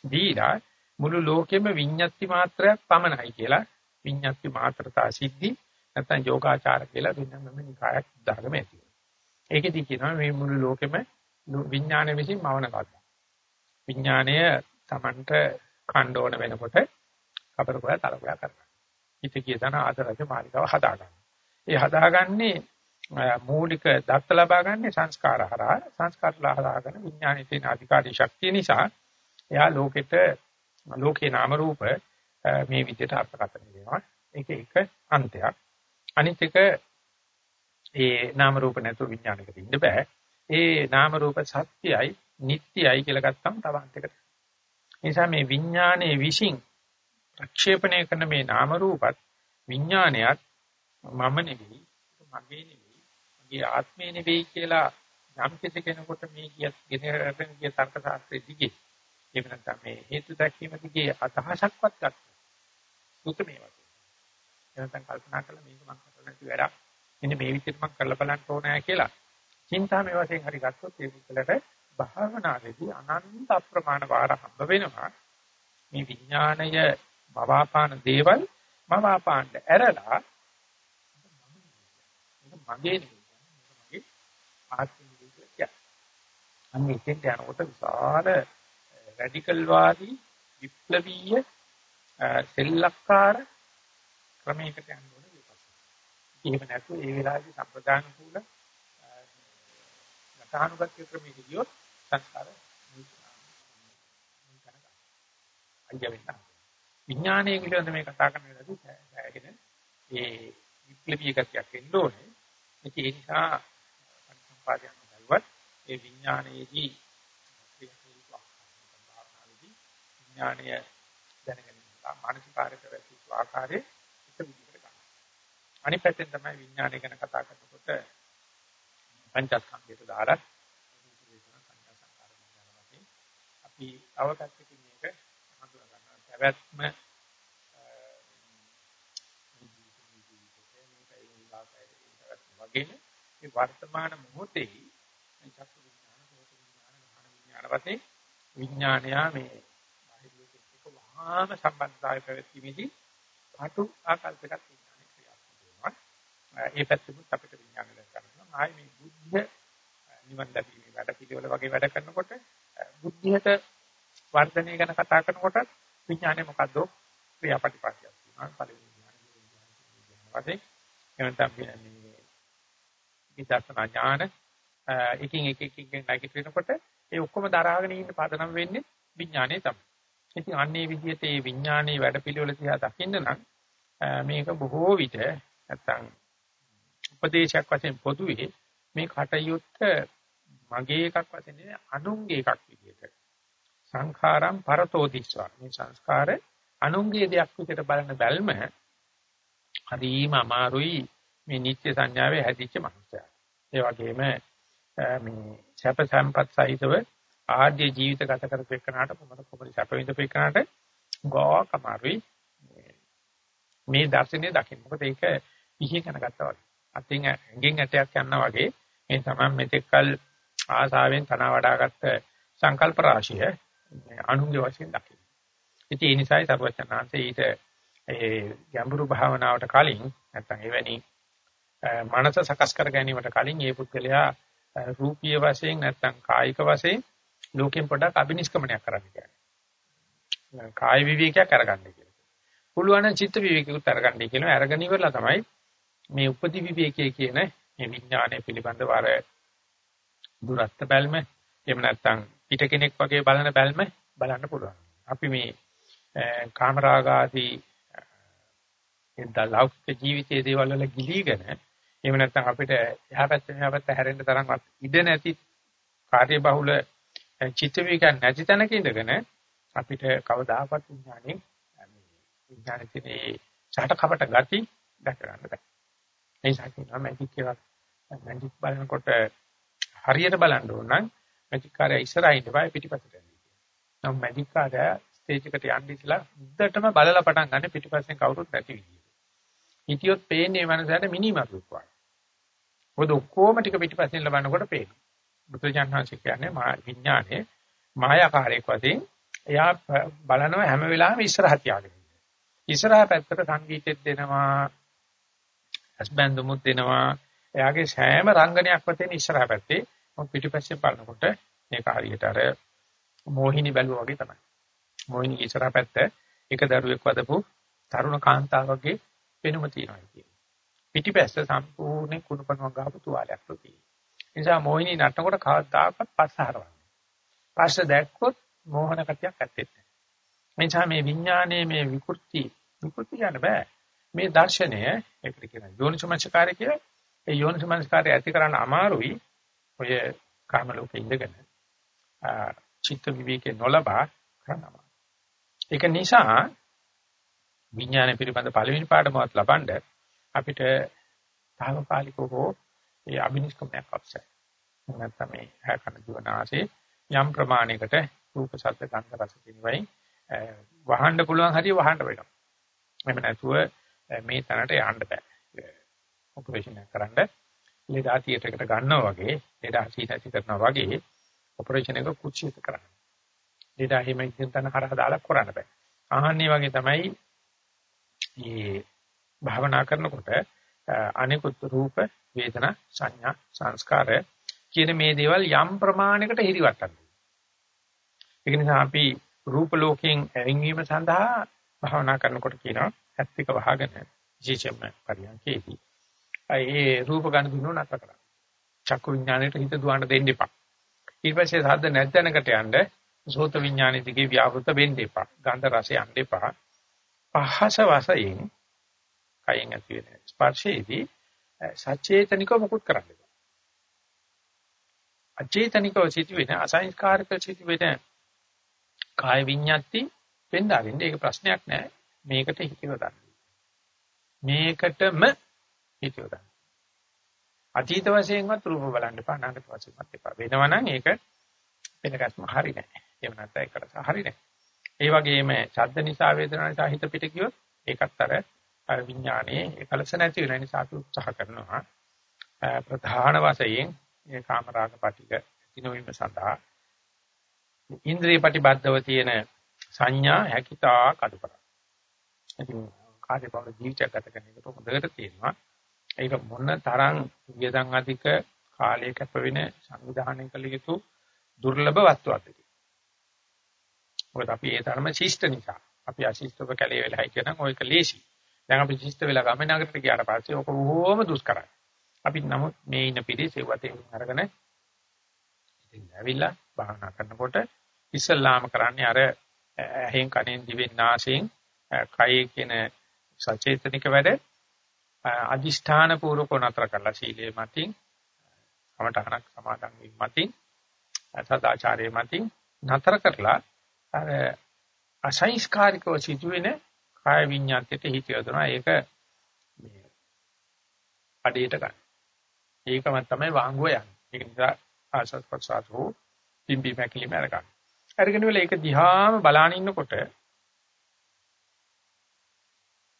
දීලා මුළු ලෝකෙම විඤ්ඤාති මාත්‍රයක් පමණයි කියලා විඤ්ඤාති මාත්‍රතා සිද්ධි නැත්නම් යෝගාචාර කියලා වෙනම නිකායක් ධර්මයේ තියෙනවා. ඒකෙදි කියනවා මේ මුළු ලෝකෙම විඥානය විසින් මවන කතාව. විඥානය Tamanට කණ්ඩ ඕන වෙනකොට කබරකොය තරකොය කරනවා. ඉති කියතන ආදරජ මාලිකාව හදා ගන්න. ඒ හදාගන්නේ මූලික දත්ත ලබා ගන්න සංස්කාර හරහා සංස්කාර ලහදාගෙන විඥානයේ තියෙන අධිකාරී ශක්තිය නිසා එයා ලෝකෙට ලෝකේ නාම රූප මේ විදිහට අර්ථකථන දෙනවා. ඒක එක අන්තයක්. අනිත් එක ඒ නාම රූප නැතුව විඥානයකට ඉන්න බෑ. ඒ නාම රූප සත්‍යයි, නිට්ටයයි කියලා ගත්තම තව අන්තයකට. නිසා මේ විඥානයේ විශ්ින් ප්‍රක්ෂේපණය කරන මේ නාම රූපත් විඥානයත් මම නෙවෙයි, මගේ නෙවෙයි, මගේ ආත්මය නෙවෙයි කියලා යම් කෙනෙකුට මේ කියත් ගෙනරගෙන ගිය තර්ක ශාස්ත්‍රයේ දිගේ එහෙම නැත්නම් මේ හේතු දැක්වීම දිගේ අදහසක්වත් ගන්න. සුත මේවා. එහෙනම් කල්පනා කළා මේක මම කරලා නැති වැඩක්. මෙන්න මේ විදිහට මම කරලා බලන්න ඕනෑ කියලා. චින්තාමය වශයෙන් හරි ගත්තොත් ඒ පුද්ගලට භාවනාවේදී අනන්ත අප්‍රමාණ වාර හම්බ වෙනවා. මේ විඥාණය බවාපාන දේවල් මවාපාන්න ඇරලා මගේ නෙවෙයි ආත්මය කියන්නේ. අන්න ඉතින් යනකොට විශාල රැඩිකල් වාදී විප්ලවීය සෙල්ලක්කාර ක්‍රමයකට යන්න ඕනේ විපස්සනා. එහෙම නැත්නම් ඒ වෙලාවේදී සම්ප්‍රදාන කූල ගතානුගත ක්‍රමයක ගියොත් සංස්කාර විඥානයේ පිළිබඳ මේ කතා කරන වෙලාවදී සෑහෙන ඒ විප්ලවීය ගතියක් එන්න ඕනේ. ඒ නිසා සම්පාදයන් බලවත් ඒ විඥානයේදී විඥානය දැනගැනීම මානසික කාර්යක වැටි ආකාරයේ එක විදිහට ගන්න. අනිත් පැත්තෙන් තමයි විඥානය ගැන කතා කරනකොට පංචස්කන්ධයට දාලා අපි අවකත්කින් මේක හඳුනා ගන්නවා. පැවැත්ම වගේ මේ වර්තමාන මොහොතේ මේ චක්කු විඥාන, සෝත විඥාන, ගහන විඥාන වශයෙන් විඥානයා මේ බාහිර ලෝකෙත් එක්ක වහාම සම්බන්ධතාවය පැවැත්ීමේදී පාටු ආකල්පයක් විඥානය ක්‍රියාත්මක වෙනවා. ඒ පැත්තෙත් අපිට විඥානය දැක ගන්නවා. ආයේ මේ බුද්ධ නිවන් දැකීමේ වැඩ පිළිවෙල වගේ වැඩ කරනකොට බුද්ධියට වර්ධනය ගැන කතා කරනකොට විඥානය මොකද්ද ක්‍රියාපටිපාටියක් තියෙනවා. පළවෙනි විඥානය වශයෙන් එවනතම් මේ විදර්ශනා ඥාන එකින් එක එක එක නැගිටිනකොට ඒ ඔක්කොම දරාගෙන ඉන්න පදනම් වෙන්නේ විඥානයේ තමයි. ඉතින් අන්නේ විදිහට මේ විඥානයේ වැඩපිළිවෙල තියා දකින්න නම් මේක බොහෝ විට නැත්තම් උපදේශයක් වශයෙන් පොදුවේ මේ කටයුත්ත මගේ එකක් වශයෙන් අනුන්ගේ එකක් විදිහට. සංඛාරම් පරතෝදිස්වා මේ සංස්කාර අනුන්ගේ දෙයක් විදිහට බලන බැල්ම හරිම අමාරුයි. මේ නිත්‍ය සංඥාවේ හැදිච්ච මනුස්සයා. ඒ වගේම මේ සැප සම්පත් සහිතව ආර්ය ජීවිත ගත කරපු එකනට කොහොමද කොහොමද සැප විඳපේකනට ගෝක අමාරුයි මේ දර්ශනය දකින්න. මොකද ඒක පිහි කනගත්තා වගේ. අතින් ඇඟෙන් ඇටයක් යනවා වගේ මේ තමයි මෙතෙක්කල් ආසාවෙන් තන වඩාගත්ත සංකල්ප රාශිය අනුන්ගේ වශයෙන් දකින්න. ඉතින් ඒ නිසායි සර්වචනාංශේ ඊට ඒ ගැඹුරු භාවනාවට කලින් නැත්නම් එවැනි මනස සකස් කර ගැනීමට කලින් මේ පුද්ගලයා රූපීය වශයෙන් නැත්නම් කායික වශයෙන් ලෝකෙන් පොඩක් අබිනිෂ්ක්‍මණයක් කරන්න කියන්නේ. කාය විවේකයක් අරගන්න කියලා. පුළුවන් නම් චිත්ත විවේකයකට අරගන්නයි කියනවා. අරගෙන ඉවරලා තමයි මේ උපදි විවේකයේ කියන මේ විඥානය පිළිබඳව අර දුරස්ත බැල්ම එහෙම නැත්නම් පිට කෙනෙක් වගේ බලන බැල්ම බලන්න පුළුවන්. අපි මේ කාමරාගාදී එදා ලෞකික ජීවිතයේ දේවල් වල ගිලීගෙන එහෙම නැත්නම් අපිට එහා පැත්ත මෙහා පැත්ත හැරෙන්න තරම්වත් ඉඩ නැති කාර්ය බහුල චිත්ත විකන් නැති තැනක ඉඳගෙන අපිට කවදාකවත් විඥානේ විඥානයේ තියෙන ඡාට කපට ගති දැක ගන්න බෑ. ඒ නිසා මැජික් එකක් මැජික් බලනකොට හරියට බලන්න ඕන නම් මැජික් කාර්යය ඉස්සරහින් ඉඳපයි පිටිපස්සට යන්නේ. නම් මැජික් කාර්යය ස්ටේජ් එකට යන්න ඉස්සලා උද්දටම බලලා පටන් ගන්න පිටිපස්සෙන් කවුරුත් නැති විදියට. හිතියොත් පේන්නේ මනසට මිනිමරුවක් වගේ. මොකද ඔක්කොම ටික පිටිපස්සෙන් ලබනකොට පේනවා. බුදුජානනාංශ කියන්නේ මා විඥානයේ මායාකාරයක් වශයෙන් එයා බලනවා හැම වෙලාවෙම ඉස්සරහ තියාගෙන. ඉස්සරහ පැත්තට සංගීතෙත් දෙනවා, අස්බන්දුමුත් දෙනවා. එයාගේ සෑම රංගනයක් වතෙන් ඉස්සරහ පැත්තේ මොකද පිටිපස්සේ බලනකොට මේක හරියට අර මෝහිනී බැලුවා වගේ තමයි. මෝහිනී ඉස්සරහ පැත්ත එක දරුවෙක් වදපු තරුණ කාන්තාවගේ පෙනුම තියෙනවා කියන්නේ. පිටිපැස්ස සම්පූර්ණ කුණුපණුවක් ගහපු තුවාලයක් තියෙනවා. ඒ නිසා මොහිනී නටනකොට කවදාකවත් පස්ස හරවන්නේ. පස්ස දැක්කොත් මෝහන කතියක් ඇත්තෙත් නැහැ. මේ නිසා මේ විඥානයේ මේ විකෘති විකෘති කියන්න බෑ. මේ දර්ශනය ඒකට කියන යෝනිසමංසකාරය කියලා. ඒ යෝනිසමංසකාරය ඇති කරන්න අමාරුයි. ඔය කාම ලෝකේ ඉඳගෙන චිත්ත විවේකේ නොලබා කරනවා. ඒක නිසා විඥානය පිළිබඳ පළවෙනි පාඩමවත් ලබනද අපිට తాවකාලිකව හෝ ඒ අබිනිෂ්ක්‍මයක් අවශ්‍යයි. නැත්නම් මේ හැකන ජීවනාසේ යම් ප්‍රමාණයකට රූප ශබ්ද ගන්ධ රස කිනවයි වහන්න පුළුවන් හරිය වහන්න වෙනවා. එහෙම නැතුව මේ තැනට යන්න බෑ. ඔපරේෂන් එක කරන්න ලේඩා තියටරකට ගන්නවා වගේ ලේඩා සීතසි කරනවා වගේ ඔපරේෂන් එක කුච්චිත කරන්න. ලේඩා හිම ඉතින් තන හරහා දාලා කරන්න බෑ. ආහන්නේ වගේ තමයි මේ භාවනා කරනකොට අනිකුත් රූප වේදනා සංඥා සංස්කාර කියන මේ දේවල් යම් ප්‍රමාණයකට හිරිවට්ටන්න. ඒක නිසා අපි රූප ලෝකයෙන් ඇවිංවීම සඳහා භාවනා කරනකොට කියනවා ඇත්තික වහගෙන විශේෂයෙන්ම පරියන්කේදී. ඒ රූප ගන්න දුන්නු නැතර කරා. චක්කු විඥාණයට හිත දුවන්න දෙන්න එපා. ඊට පස්සේ සද්ද නැත්ැනකට යන්න සෝත විඥානෙ දිගේ ව්‍යාවෘත වෙන්න එපා. ගන්ධ රසය යන්න එපා. පහස වශයෙන් කයෙන් ඇති වෙන ස්පර්ශයේදී සචේතනිකව මුකුත් කරන්න බෑ. අචේතනිකව සිදුවෙන අසංස්කාරක සිදුවෙන කාය විඤ්ඤාති වෙන්දාරින්න ඒක ප්‍රශ්නයක් නෑ. මේකට හිතව ගන්න. මේකටම හිතව ගන්න. අතීත වශයෙන්වත් රූප බලන්න එපා අනාගත වශයෙන්වත් එපා. වෙනවනම් ඒක වෙනකස්ම හරි නැහැ. එහෙම නැත්නම් ඒකට හරි නැහැ. ඒ වගේම ශබ්ද නිසා වේදනා නිසා හිත පිට ගියොත් ඒකත් අර විඥානයේ එකලස නැති වෙන නිසා අපි උත්සාහ කරනවා. ප්‍රධාන වශයෙන් මේ කාමරාග පිටික දිනවීම සඳහා ඉන්ද්‍රිය ප්‍රතිබද්ධව තියෙන සංඥා හැකිතා කඩ කරා. ඉතින් කාර්ය බව ජීවිතයක් ගත කරන එකට හොඳට තියෙනවා. ඒක මොන තරම් වියදම් අධික කාලය කැප වෙන සංවිධානය කළ යුතු දුර්ලභ වස්තුවක්ද මොකද අපි ඒ තරම ශිෂ්ට නිසා. අපි අශිෂ්ටව කැලේ වෙලයි කියනනම් ඔයක ලේසි. දැන් අපි ශිෂ්ට වෙලා ගමනකට ගියාට පස්සේ ඔක බොහොම දුෂ්කරයි. අපි නමුත් මේ ඉන්න පිළි සෙවතේ අරගෙන ඉතින් ඇවිල්ලා භාවනා කරනකොට ඉස්සල්ලාම කරන්නේ අර ඇහෙන් කනෙන් දිවෙන් නාසයෙන් කයේ කියන සචේතනික වැඩ අදිෂ්ඨාන පූර්වක නතර කරලා සීලයේ මතින් කමඨහනක් සමාදන් වීම මතින් සදාචාරයේ මතින් නතර කරලා අර අසංස්කාරිකව සිදුවෙන කාය විඤ්ඤාතයට හිත යොදනවා ඒක මේ අඩේට ගන්න. ඒකම තමයි වාංගුව යන්නේ. ඒක නිසා ආසත් පස්සාතෝ පිම්බි මැකිලි මරගන්න. අරගෙන වෙල ඒක දිහාම බලාන ඉන්නකොට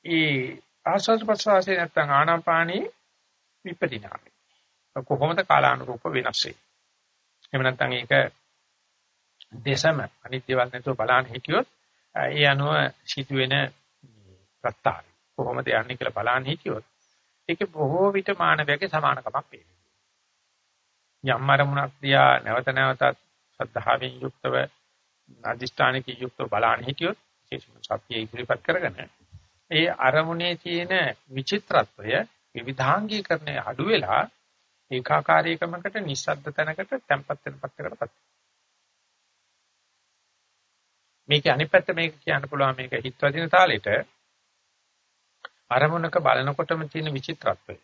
ඒ ආස්වාද ප්‍රසවාසයේ නැත්තම් ආනාපානී විපදිනාමි. කොහොමද කාලානුරූප වෙනස් වෙන්නේ? එහෙම නැත්නම් ඒක දේශම අනිත්‍යවල් නැතුව බලන්න හිටියොත් ඒ අනුව සිදුවෙන ප්‍රත්තාරි කොහොමද යන්නේ කියලා බලන්න හිටියොත් ඒක බොහෝ විට මානවයාගේ සමානකමක් පේනවා. යම් අරමුණක් දිහා නැවත නැවතත් සද්ධාවෙන් යුක්තව අධිෂ්ඨානික යුක්තව බලන්න හිටියොත් විශේෂම සත්‍ය ඉදිරිපත් කරගෙන ඒ අරමුණේ තියෙන විචිත්‍රත්වය විවිධාංගීකරණය අඩු වෙලා ඒකාකාරීකමකට නිස්සද්ද තැනකට තැම්පත් වෙන පැත්තකටපත් මේකේ අනිත් පැත්ත මේක කියන්න පුළුවන් මේක හිත වදින තාලෙට අරමුණක බලනකොටම තියෙන විචිත්‍රත්වය.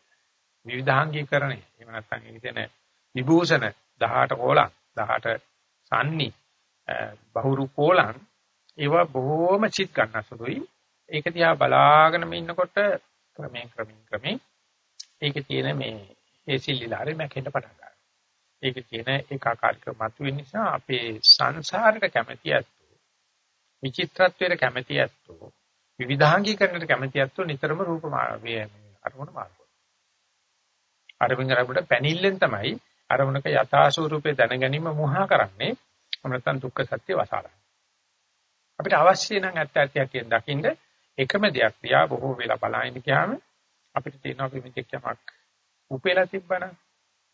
විවිධාංගීකරණය. එහෙම නැත්නම් ඒක තියෙන විභූෂණ 18 කෝලම් 18 සන්නි බහුරු කෝලම් ඒවා බොහොම චිත් ගන්නසුළුයි ඒක දිහා බලාගෙනම ඉන්නකොට ක්‍රමයෙන් ක්‍රමයෙන් ක්‍රමයෙන් ඒකේ තියෙන මේ ඒ සිල්ලිලාරේ මැකෙන්න පටන් ගන්නවා. ඒකේ තියෙන ඒකාකාරීක මතුවෙන නිසා අපේ සංසාරයට කැමැති ඇත්තෝ. විචිත්‍රත්වයට කැමැති ඇත්තෝ විවිධාංගීකරණයට කැමැති ඇත්තෝ නිතරම රූප මාර්ගය අරමුණ මාර්ගය. අරමුණ අරමුණ පැනිල්ලෙන් තමයි අරමුණක යථා ස්වરૂපේ දැන ගැනීම මුහා කරන්නේ. නැත්නම් දුක්ඛ සත්‍ය වසාරයි. අපිට අවශ්‍ය නම් ඇත්ත ඇත්ත කියන දකින්ද එකම දෙයක් තියා බොහෝ වෙලා බලහින්න ගියාම අපිට තියෙනවා අපි මෙතෙක් යමක් උපේලා තිබ්බනම්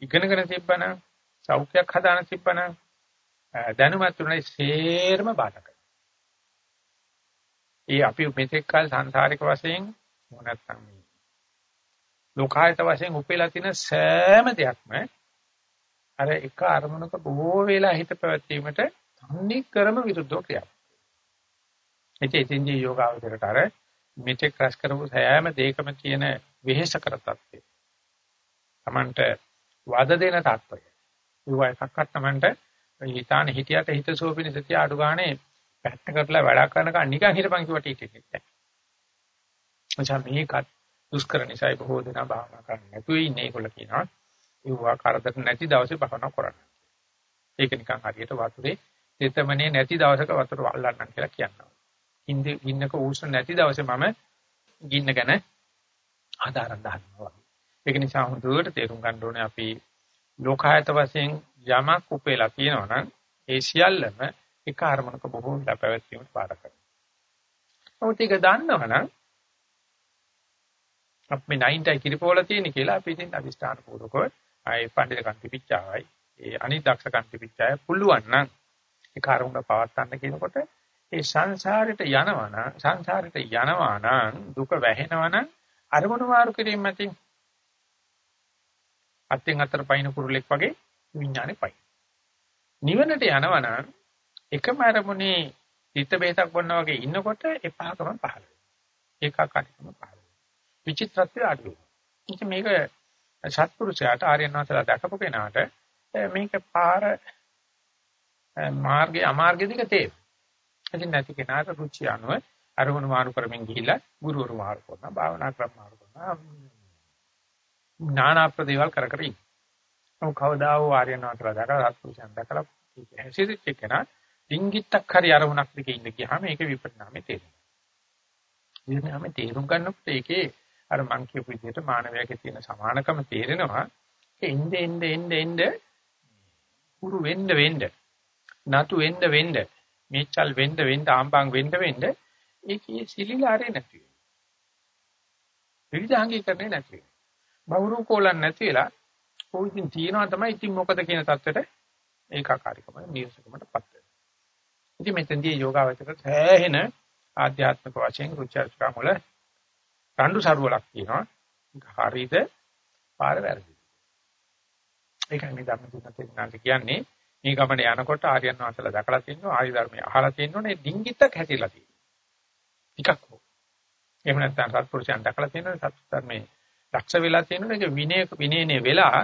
ඉගෙනගෙන තිබ්බනම් සෞඛ්‍යයක් හදාන තිබ්බනම් දැනුමත් උනේ සේරම බාධක. ඒ අපි මෙතෙක් කල සංසාරික වශයෙන් මොනක්නම් මේ ලෝකායත වශයෙන් උපේලා තියෙන සෑම දෙයක්ම අර එක අරමුණක බොහෝ වෙලා හිත පැවැත්වීමට තන්නේ කරම විරුද්ධව ක්‍රියාවක්. එතේ එතෙන්දී යෝගාවචරයට අර මෙතෙක් රැස් කරපු සෑම දෙයකම තියෙන වෙහෙස කර තත්ත්වය. Tamanට වද දෙන තත්ත්වය. ඒවා එකක්වත් Tamanට හිතාන හිතියට හිත සෝපින සතිය අඩු ගානේ පැත්ත කරලා වැඩ කරනකන් නිකන් හිටපන් කිව්වට ඉතින් නැහැ. මචං මේකත් දුෂ්කර නිසායි බොහෝ දෙනා භාවනා කරන්නේ නැතුව ඉන්නේ ඒගොල්ලෝ කියනවා. ඒවා කරදර නැති දවසේ භාවනා කරන්න. ඒක නිකන් හරියට වතුරේ තෙතමනේ නැති දවසක වතුර අල්ලන්නම් කියලා කියනවා. ඉන්ද ගින්නක උෂ්ණ නැති දවසේ මම ගින්න ගැන ආදාරම් දානවා. ඒක නිසා හොඳට තේරුම් ගන්න ඕනේ අපි ලෝකායත වශයෙන් යමක් උපේලා තියෙනවා නම් ඒ සියල්ලම එක අරමුණක බොහෝ ලැබැවීමට බාර කරනවා. නමුත් ඒක දන්නවනම් අපි නයින්ටයි කිරිපෝල තියෙන කියලා අපි ඉතින් අදිස්ථාන පූර්වකව ආයේ පඬිල කන්තිපිච්චාවයි ඒ අනිදක්ෂ කන්තිපිච්චාය පුළුවන් නම් ඒ කාරුණා පවත්තන්න කියනකොට ඒ සංසාරයට යනවා නම් සංසාරයට යනවා නම් දුක වැහෙනවා නම් අරමුණු මාරු කිරීම මතින් අත්ෙන් අතර පයින් කුරුලෙක් වගේ විඥානේ පයි. නිවනට යනවා නම් එකම අරමුණේ හිත බේතක් බොන්නා වගේ ඉන්නකොට එපාකම පහළ වෙනවා. ඒකාකාරීකම පහළ වෙනවා. විචිත්‍රත්වය අඩු වෙනවා. ඉතින් මේක සත්පුරුෂයාට ආර්යනාථලා දැකපු කෙනාට මේක පාර මාර්ගය අමාර්ගය දෙක තේරෙනවා. ඉතින් නැති කෙනාට රුචි අනුව අරමුණු මාරු කරමින් ගිහිල්ලා ගුරුවරු මාරු කරනවා භාවනා ක්‍රම මාරු කරනවා නානා ප්‍රදේවල් කර කර ඉන්නේ. නමුත් කවදා හෝ ආර්යනාථලා දැකලා රත්පුරුෂයන් දැකලා හැසිරෙච්ච කෙනා ඩිංගිත්තක් හරි අරමුණක් දෙකේ ඉන්න ගියාම ඒක විපරිණාමය තේරෙනවා. විපරිණාමය තේරුම් ගන්නකොට ඒකේ අර මං කියපු විදිහට මානවයාගේ තියෙන සමානකම තේරෙනවා. ඒ එnde එnde එnde එnde පුරු වෙන්න වෙන්න නතු වෙන්න වෙන්න මේචල් වෙන්න වෙන්න ආම්බන් වෙන්න වෙන්න ඒකේ සිලිලාරේ නැති වෙනවා. විවිධාංගීකරණේ නැති වෙනවා. බහුරු කෝලන් නැති වෙලා කොයින් තියනවා තමයි ඉතින් මොකද කියන தත්වෙට ඒකාකාරීකම නිරසකමටපත් වෙනවා. ඉතින් මෙතෙන්දී යෝගාවචරයට සෑහෙන ආධ්‍යාත්මික වශයෙන් රුචර්චකම් වල රණ්ඩු සරුවලක් තියෙනවා. හරිද පාර වැරදිද. ඒකයි මේ ධර්ම දුන්නත් කියන්නේ මේ ගමන යනකොට ආර්යයන් වහන්සේලා දැකලා තියෙනවා ආර්ය ධර්මය අහලා තියෙනෝනේ ඩිංගිත්තක් හැටිලා තියෙනවා. ටිකක් හෝ. එහෙම නැත්නම් සත්පුරුෂයන් දැකලා තියෙනෝනේ සත්‍ය ධර්මයේ දක්ෂ වෙලා තියෙනෝනේ ඒක විනය විනයනේ වෙලා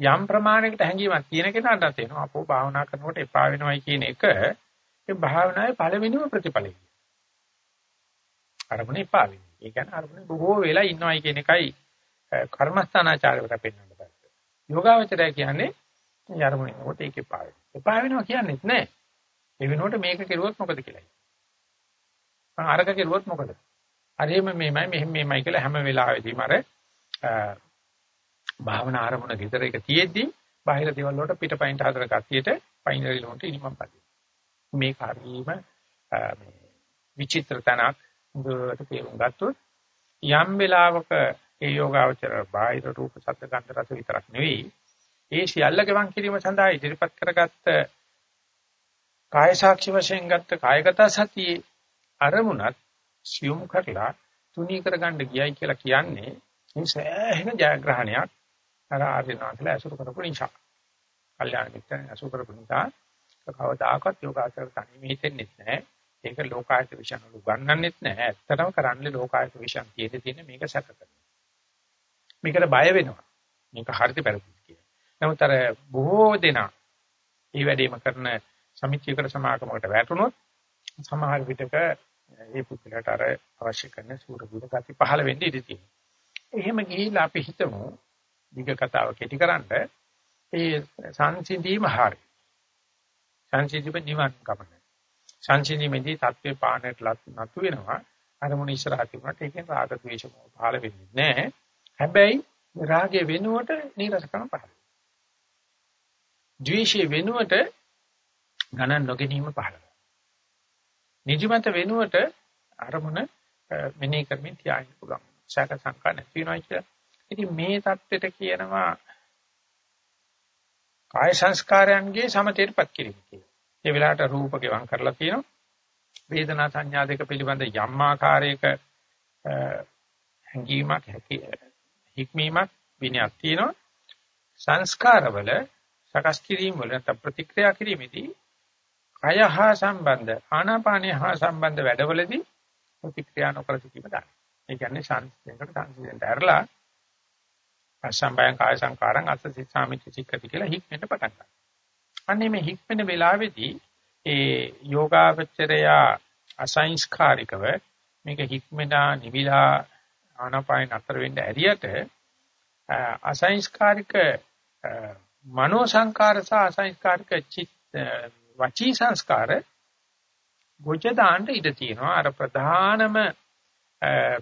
යම් ප්‍රමාණයකට හැඟීමක් තියෙන කෙනාට තේනවා අපෝ භාවනා කරනකොට එපා වෙනවයි කියන එක ඒ භාවනාවේ පළවෙනිම ප්‍රතිඵලය. අරමුණ එපා වෙනවා. ඒ කියන්නේ අරමුණ බොහෝ වෙලා ඉන්නවයි කියන එකයි කර්මස්ථානාචාරයට පෙන්වන්න බෑ. යෝගාවචරය කියන්නේ අරමුණ එනකොට ඒක එපා වෙනවා. එපා වෙනවා කියන්නේත් නෑ. ඒ වෙනකොට මේක කෙරුවොත් මොකද කියලායි. මම අරක කෙරුවොත් මොකද? හරිම මේමයි මෙහෙම මේමයි කියලා හැම වෙලාවෙදීම අර භාවනා ආරමුණ විතර එක තියෙද්දි බාහිර දේවල් වලට පිටපයින්ට හදන කතියට පයින්රි ලොන්ට ඉනිමම් පදේ. මේක හරීම මේ විචිත්‍ර තනක් හොඳට තේරුම් ගත්තොත් යම් වෙලාවක ඒ යෝගාවචර බාහිර රූප සද්ද ගන්ධ රස විතරක් නෙවෙයි ඒ සියල්ල ගෙවන් කිරීම සඳහා ඉදිරිපත් කරගත්ත කාය සාක්ෂි වශයෙන් ගත්ත කායගත සතියේ අරමුණත් සියුම් කරලා තුනී කරගන්න ගියයි කියලා කියන්නේ මේ සෑහෙන ජයග්‍රහණයක් අර ආර්යනාථලා ඇසුරු කරපු නිසා. කල්යාණ මිත්‍රයන් ඇසුරු කරපු නිසා කවදාකවත් යෝගාචර තනියම හිතෙන්නේ නැහැ. ඒක ලෝකායත විෂයන් වල උගන්වන්නෙත් නැහැ. ඇත්තටම කරන්නේ ලෝකායත විෂයන් තියෙදි තියෙන මේක සැක කරනවා. මේකට බය වෙනවා. මේක හරියට පැරදිද කියලා. නමුත් අර බොහෝ දෙනා මේ වැඩේම කරන සමිතියකට සමාගමකට වැටුනොත් සමහර විටක ඒ පුද්ගලයාට අර අවශ්‍ය කරන සූර බුද ගති පහළ වෙන්න ඉඩ තියෙනවා. එහෙම ගිහිල්ලා අපි හිතමු දිග කතාව කෙටි කරන්න ඒ සංසිඳීම හරි. සංසිඳීම නිවන් ගමන. සංසිඳීමේදී தත්වේ පාණයට නතු වෙනවා. අරමුණ ඉස්සරහට වුණාට ඒකෙන් රාග ද්වේෂ මොහ පහළ වෙන්නේ නැහැ. හැබැයි රාගය වෙනුවට නීරසකම පහළ වෙනවා. ද්වේෂය වෙනුවට ගණන් නොගැනීම පහළ වෙනවා. නිදිමත වෙනුවට අරමුණ මෙනෙහි කරමින් තියාගන්න පුළුවන්. ශාක සංකා නැති වෙනවා කියලා. ඉතින් මේ தත්වෙට කියනවා කාය සංස්කාරයන්ගේ සමතේටපත් කිරීම කියලා. ඒ වෙලාවට රූප ගෙවම් කරලා තියෙනවා. වේදනා සංඥා දෙක පිළිබඳ යම් ආකාරයක හැඟීමක් හැකි හික්මීමක් විනයක් තියෙනවා. සංස්කාරවල සකස් කිරීම වල නැත්නම් ප්‍රතික්‍රියා කිරීමේදී කය හා සම්බන්ධ ආනාපානය හා සම්බන්ධ වැඩවලදී ප්‍රතික්‍රියා නොකර සිටීම දාන. ඒ කියන්නේ සංස්කෘතයකට සංසිඳෙන්ට ඇරලා අසම්බයං කාය සංකාරං අස්ස සිස්සාමිති සික්කති කියලා හික්මෙන්න පටන් ගන්නවා. අන්නේ මේ හික්මෙන වෙලාවේදී ඒ යෝගාවචරය අසංස්කාරිකව මේක හික්මෙනා නිවිලා ආනාපාන අතර වෙන්න ඇරියට අසංස්කාරික මනෝ සංකාර සහ අසංස්කාරික චිත්ත වචී සංස්කාර ගොජ දාන්න ඉඩ තියෙනවා අර ප්‍රධානම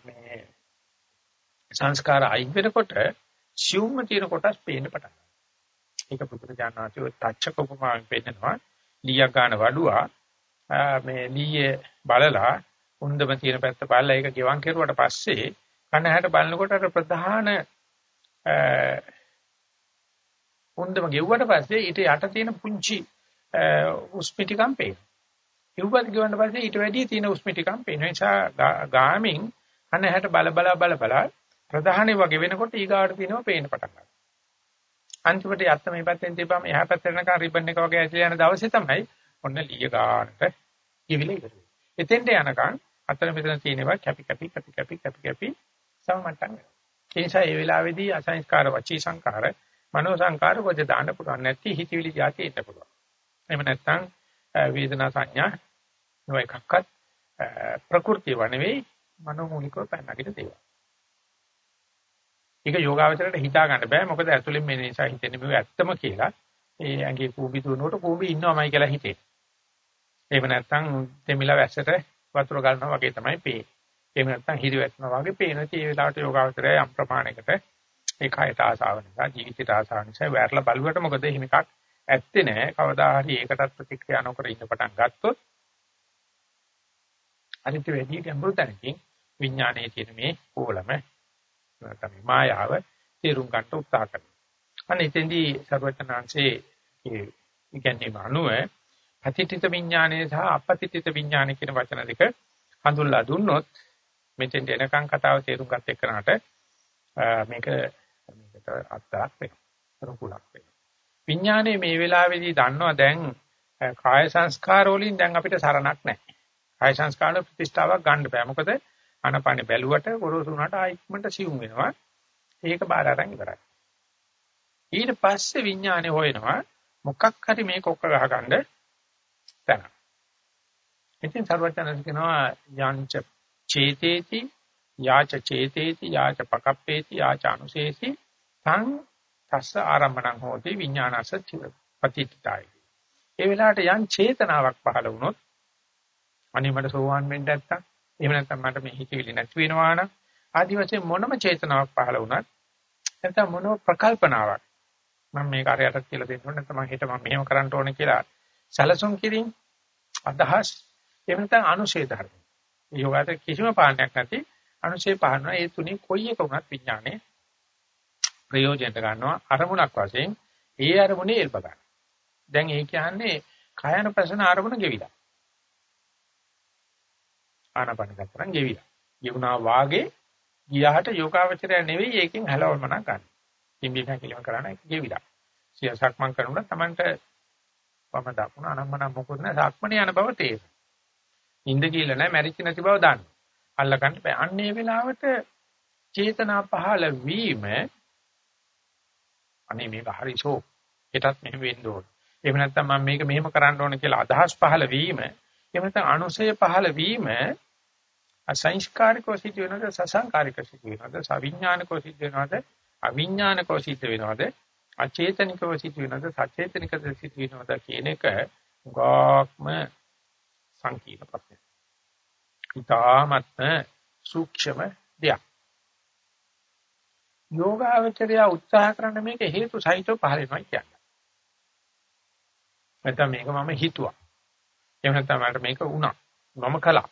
මේ සංස්කාර අයින් වෙනකොට සිවුම්ම තියෙන කොටස් පේන්න පටන් ගන්නවා. ඒක පුදුරජානනාචෝ තච්චක උපමාවෙන් පෙන්නනවා. ලීයක් ගන්න වඩුවා මේ ලීයේ බලලා උන්දම තියෙන පැත්ත බලලා ඒක ගෙවන් කෙරුවට පස්සේ කනහැට බලනකොට අර ප්‍රධාන උන්දම ගෙව්වට පස්සේ ඊට යට තියෙන පුංචි උස්මිටිකම් පේනවා. ඉව්වත් ගෙවන්න පස්සේ ඊට වැඩිය තියෙන උස්මිටිකම් පේනවා. ඒ නිසා ගාමින් කනහැට බල බල බල බල ප්‍රධානේ වගේ වෙනකොට ඊගාට තියෙනවා පේන්න පටන් ගන්නවා. අන්තිමට යත්ත මේ පැත්තෙන් තියපම එහා පැත්තට යනකම් රිබන් එක වගේ ඇතුලේ යන දවසේ තමයි ඔන්න ලීය ගන්නට කිවිල ඉවර වෙන්නේ. එතෙන්ට යනකම් අතර මෙතන තියෙනවා කැපි කැපි කැපි කැපි කැපි කැපි සමමට්ටම් වෙනවා. ඒ නිසා මේ වෙලාවේදී අසංස්කාර වචී සංකාර මනෝ සංකාර කොහෙද දාන්න පුළුවන් නැති හිතවිලි જાති ඉන්න පුළුවන්. එහෙම නැත්නම් වේදනා සංඥා නො එකක්වත් ප්‍රകൃතිය වනෙවෙයි මනෝමූලිකව පැනනගිට දේවල්. ඒක යෝගාවචරයට හිතා ගන්න බෑ මොකද ඇතුලෙන් මේ නිසා හිතෙන්නේ මේක ඇත්තම කියලා. ඒ ඇඟේ කූඹි දුවනකොට කූඹි ඉන්නවමයි කියලා හිතේ. එහෙම නැත්නම් දෙමිලා වැස්සට වතුර ගන්නවා වගේ තමයි පේන්නේ. එහෙම නැත්නම් හිරි වැටෙනවා වගේ පේන. ඒ වෙලාවට යෝගාවචරය යම් ප්‍රමාණයකට ඒ කයට ආසාව නිසා ජීවිතයට ආසාව නිසා වැරලා බලුවට මොකද එහෙම එකක් ඇත්තේ නැහැ. කවදා හරි ඒකටත් ප්‍රතික්‍රියා නොකර ඉන්න පටන් ගත්තොත් අනිත් වෙදී ගැඹුරු තැනකින් විඥානයේ තියෙන මේ ඕලම නැත්නම් මායාව තේරුම් ගන්න උත්සාහ කරනවා. අන්න එතෙන්දී සර්වචනාංශයේ ඒ ඉගැන්වීම අනුව පතිතිත විඥානයේ සහ අපතිතිත විඥාන කියන වචන දෙක හඳුන්ලා දුන්නොත් මෙතෙන් එනකන් කතාව තේරුම් ගන්න එක්කනට මේක මේකට අත්තරක් වෙනවා. රුකුලක් වෙනවා. විඥානයේ මේ වෙලාවේදී දන්නවා දැන් කාය සංස්කාර වලින් දැන් අපිට සරණක් නැහැ. කාය සංස්කාර ප්‍රතිෂ්ඨාවක් ගන්න බෑ. මොකද ආනපානේ බැලුවට ගොරෝසු වුණාට ආයික්මන්ට සිවුම් වෙනවා. ඒක බාර අරන් ඉවරයි. ඊට පස්සේ විඥානේ හොයනවා මොකක් හරි මේ කොක්ක ගහගන්න තැන. ඉතින් සර්වඥාන්ස කියනවා යංච චේතේති යාච චේතේති යාච පකප්පේති යාච අනුසේති තං තස්ස ආරම්භණං හෝති විඥානස පතිත්තායි. ඒ වෙලාවට යම් චේතනාවක් පහළ වුණොත් අනේ මට සෝවාන් වෙන්න නැත්තම් එහෙම නැත්නම් මට මේ හිතවිලි නැති වෙනවා නම් ආදි වශයෙන් මොනම චේතනාවක් පහළ වුණත් නැත්නම් මොනම ප්‍රකල්පනාවක් මම මේ කාර්යයට කියලා දෙන්න ඕනේ නැත්නම් හිත මම මෙහෙම කරන්න ඕනේ කියලා සැලසුම් කිරීම අදහස් එහෙම නැත්නම් අනුශේධ ධර්ම. යෝගාට කිසිම පාණයක් නැති අනුශේධ පහන ඒ තුනේ කොයි එක වුණත් විඥානේ ප්‍රයෝජනට ගන්නවා අරමුණක් වශයෙන් ඒ අරමුණේ එල්බ ගන්න. දැන් ඒ කියන්නේ කායන ප්‍රසන අරමුණ ගෙවිලා. ආනපන ගත්තනම් ගෙවිලා. ගෙවුනා වාගේ ගියාට යෝගාවචරය නෙවෙයි ඒකෙන් හැලවමන ගන්න. පිම්බි පැකිලිම කරන එක ගෙවිලා. සියසක් මං කරනකොට Tamanට වම දකුණ අනම්මන මොකොත් නැහැ සක්මණේ යන බව තේරෙනවා. ඉඳ කියලා නැහැ මැරිච්ච නැති බව දන්න. අල්ල ගන්න බෑ. අන්නේ වෙලාවට චේතනා පහළ වීම අනේ මේක හරිසෝ හෙටත් මෙහෙම වෙන්න ඕන. එහෙම නැත්නම් මම මේක මෙහෙම කරන්න ඕන කියලා අදහස් පහළ වීම එහෙම නැත්නම් අනුසය පහළ වීම අසංස්කාරිකව සිද්ධ වෙනවද සසංකාරිකව සිද්ධ වෙනවද සවිඥානිකව සිද්ධ වෙනවද අවිඥානිකව සිද්ධ වෙනවද අචේතනිකව සිද්ධ වෙනවද සචේතනිකව සිද්ධ වෙනවද කියන එක ගාක්ම සංකීර්ණ ප්‍රශ්නයක්. ඊටාත්ම සූක්ෂම දෙයක්. යෝගාවචරය උත්සාහ කරන මේක හේතු සහිතව පහළ වෙනවා කියන්නේ. නැත්නම් මේක මම හිතුවා. එහෙම නැත්නම් මට මේක වුණා. මම කළා.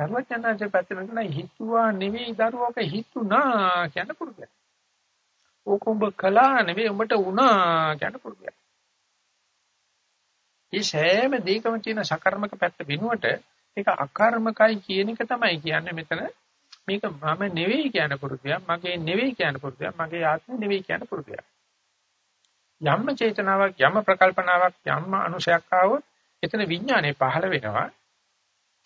සර්වඥාන්සේ පැත්තෙන් කියන හිතුවා නෙවෙයි දරුවක හිතුණා කියන පුරුදු. ඕක උඹ කළා නෙවෙයි උඹට වුණා කියන පුරුදු. මේ සෑම දෙයකම තියෙන සකර්මක පැත්ත වෙනුවට ඒක අකර්මකයි කියන එක තමයි කියන්නේ මෙතන මේක මම නෙවෙයි කියන පුරුදයක් මගේ නෙවෙයි කියන පුරුදයක් මගේ ආත්මෙ නෙවෙයි කියන පුරුදයක් යම්ම චේතනාවක් යම්ම ප්‍රකල්පනාවක් යම්ම අනුශයක් ආවොත් එතන විඥානය පහළ වෙනවා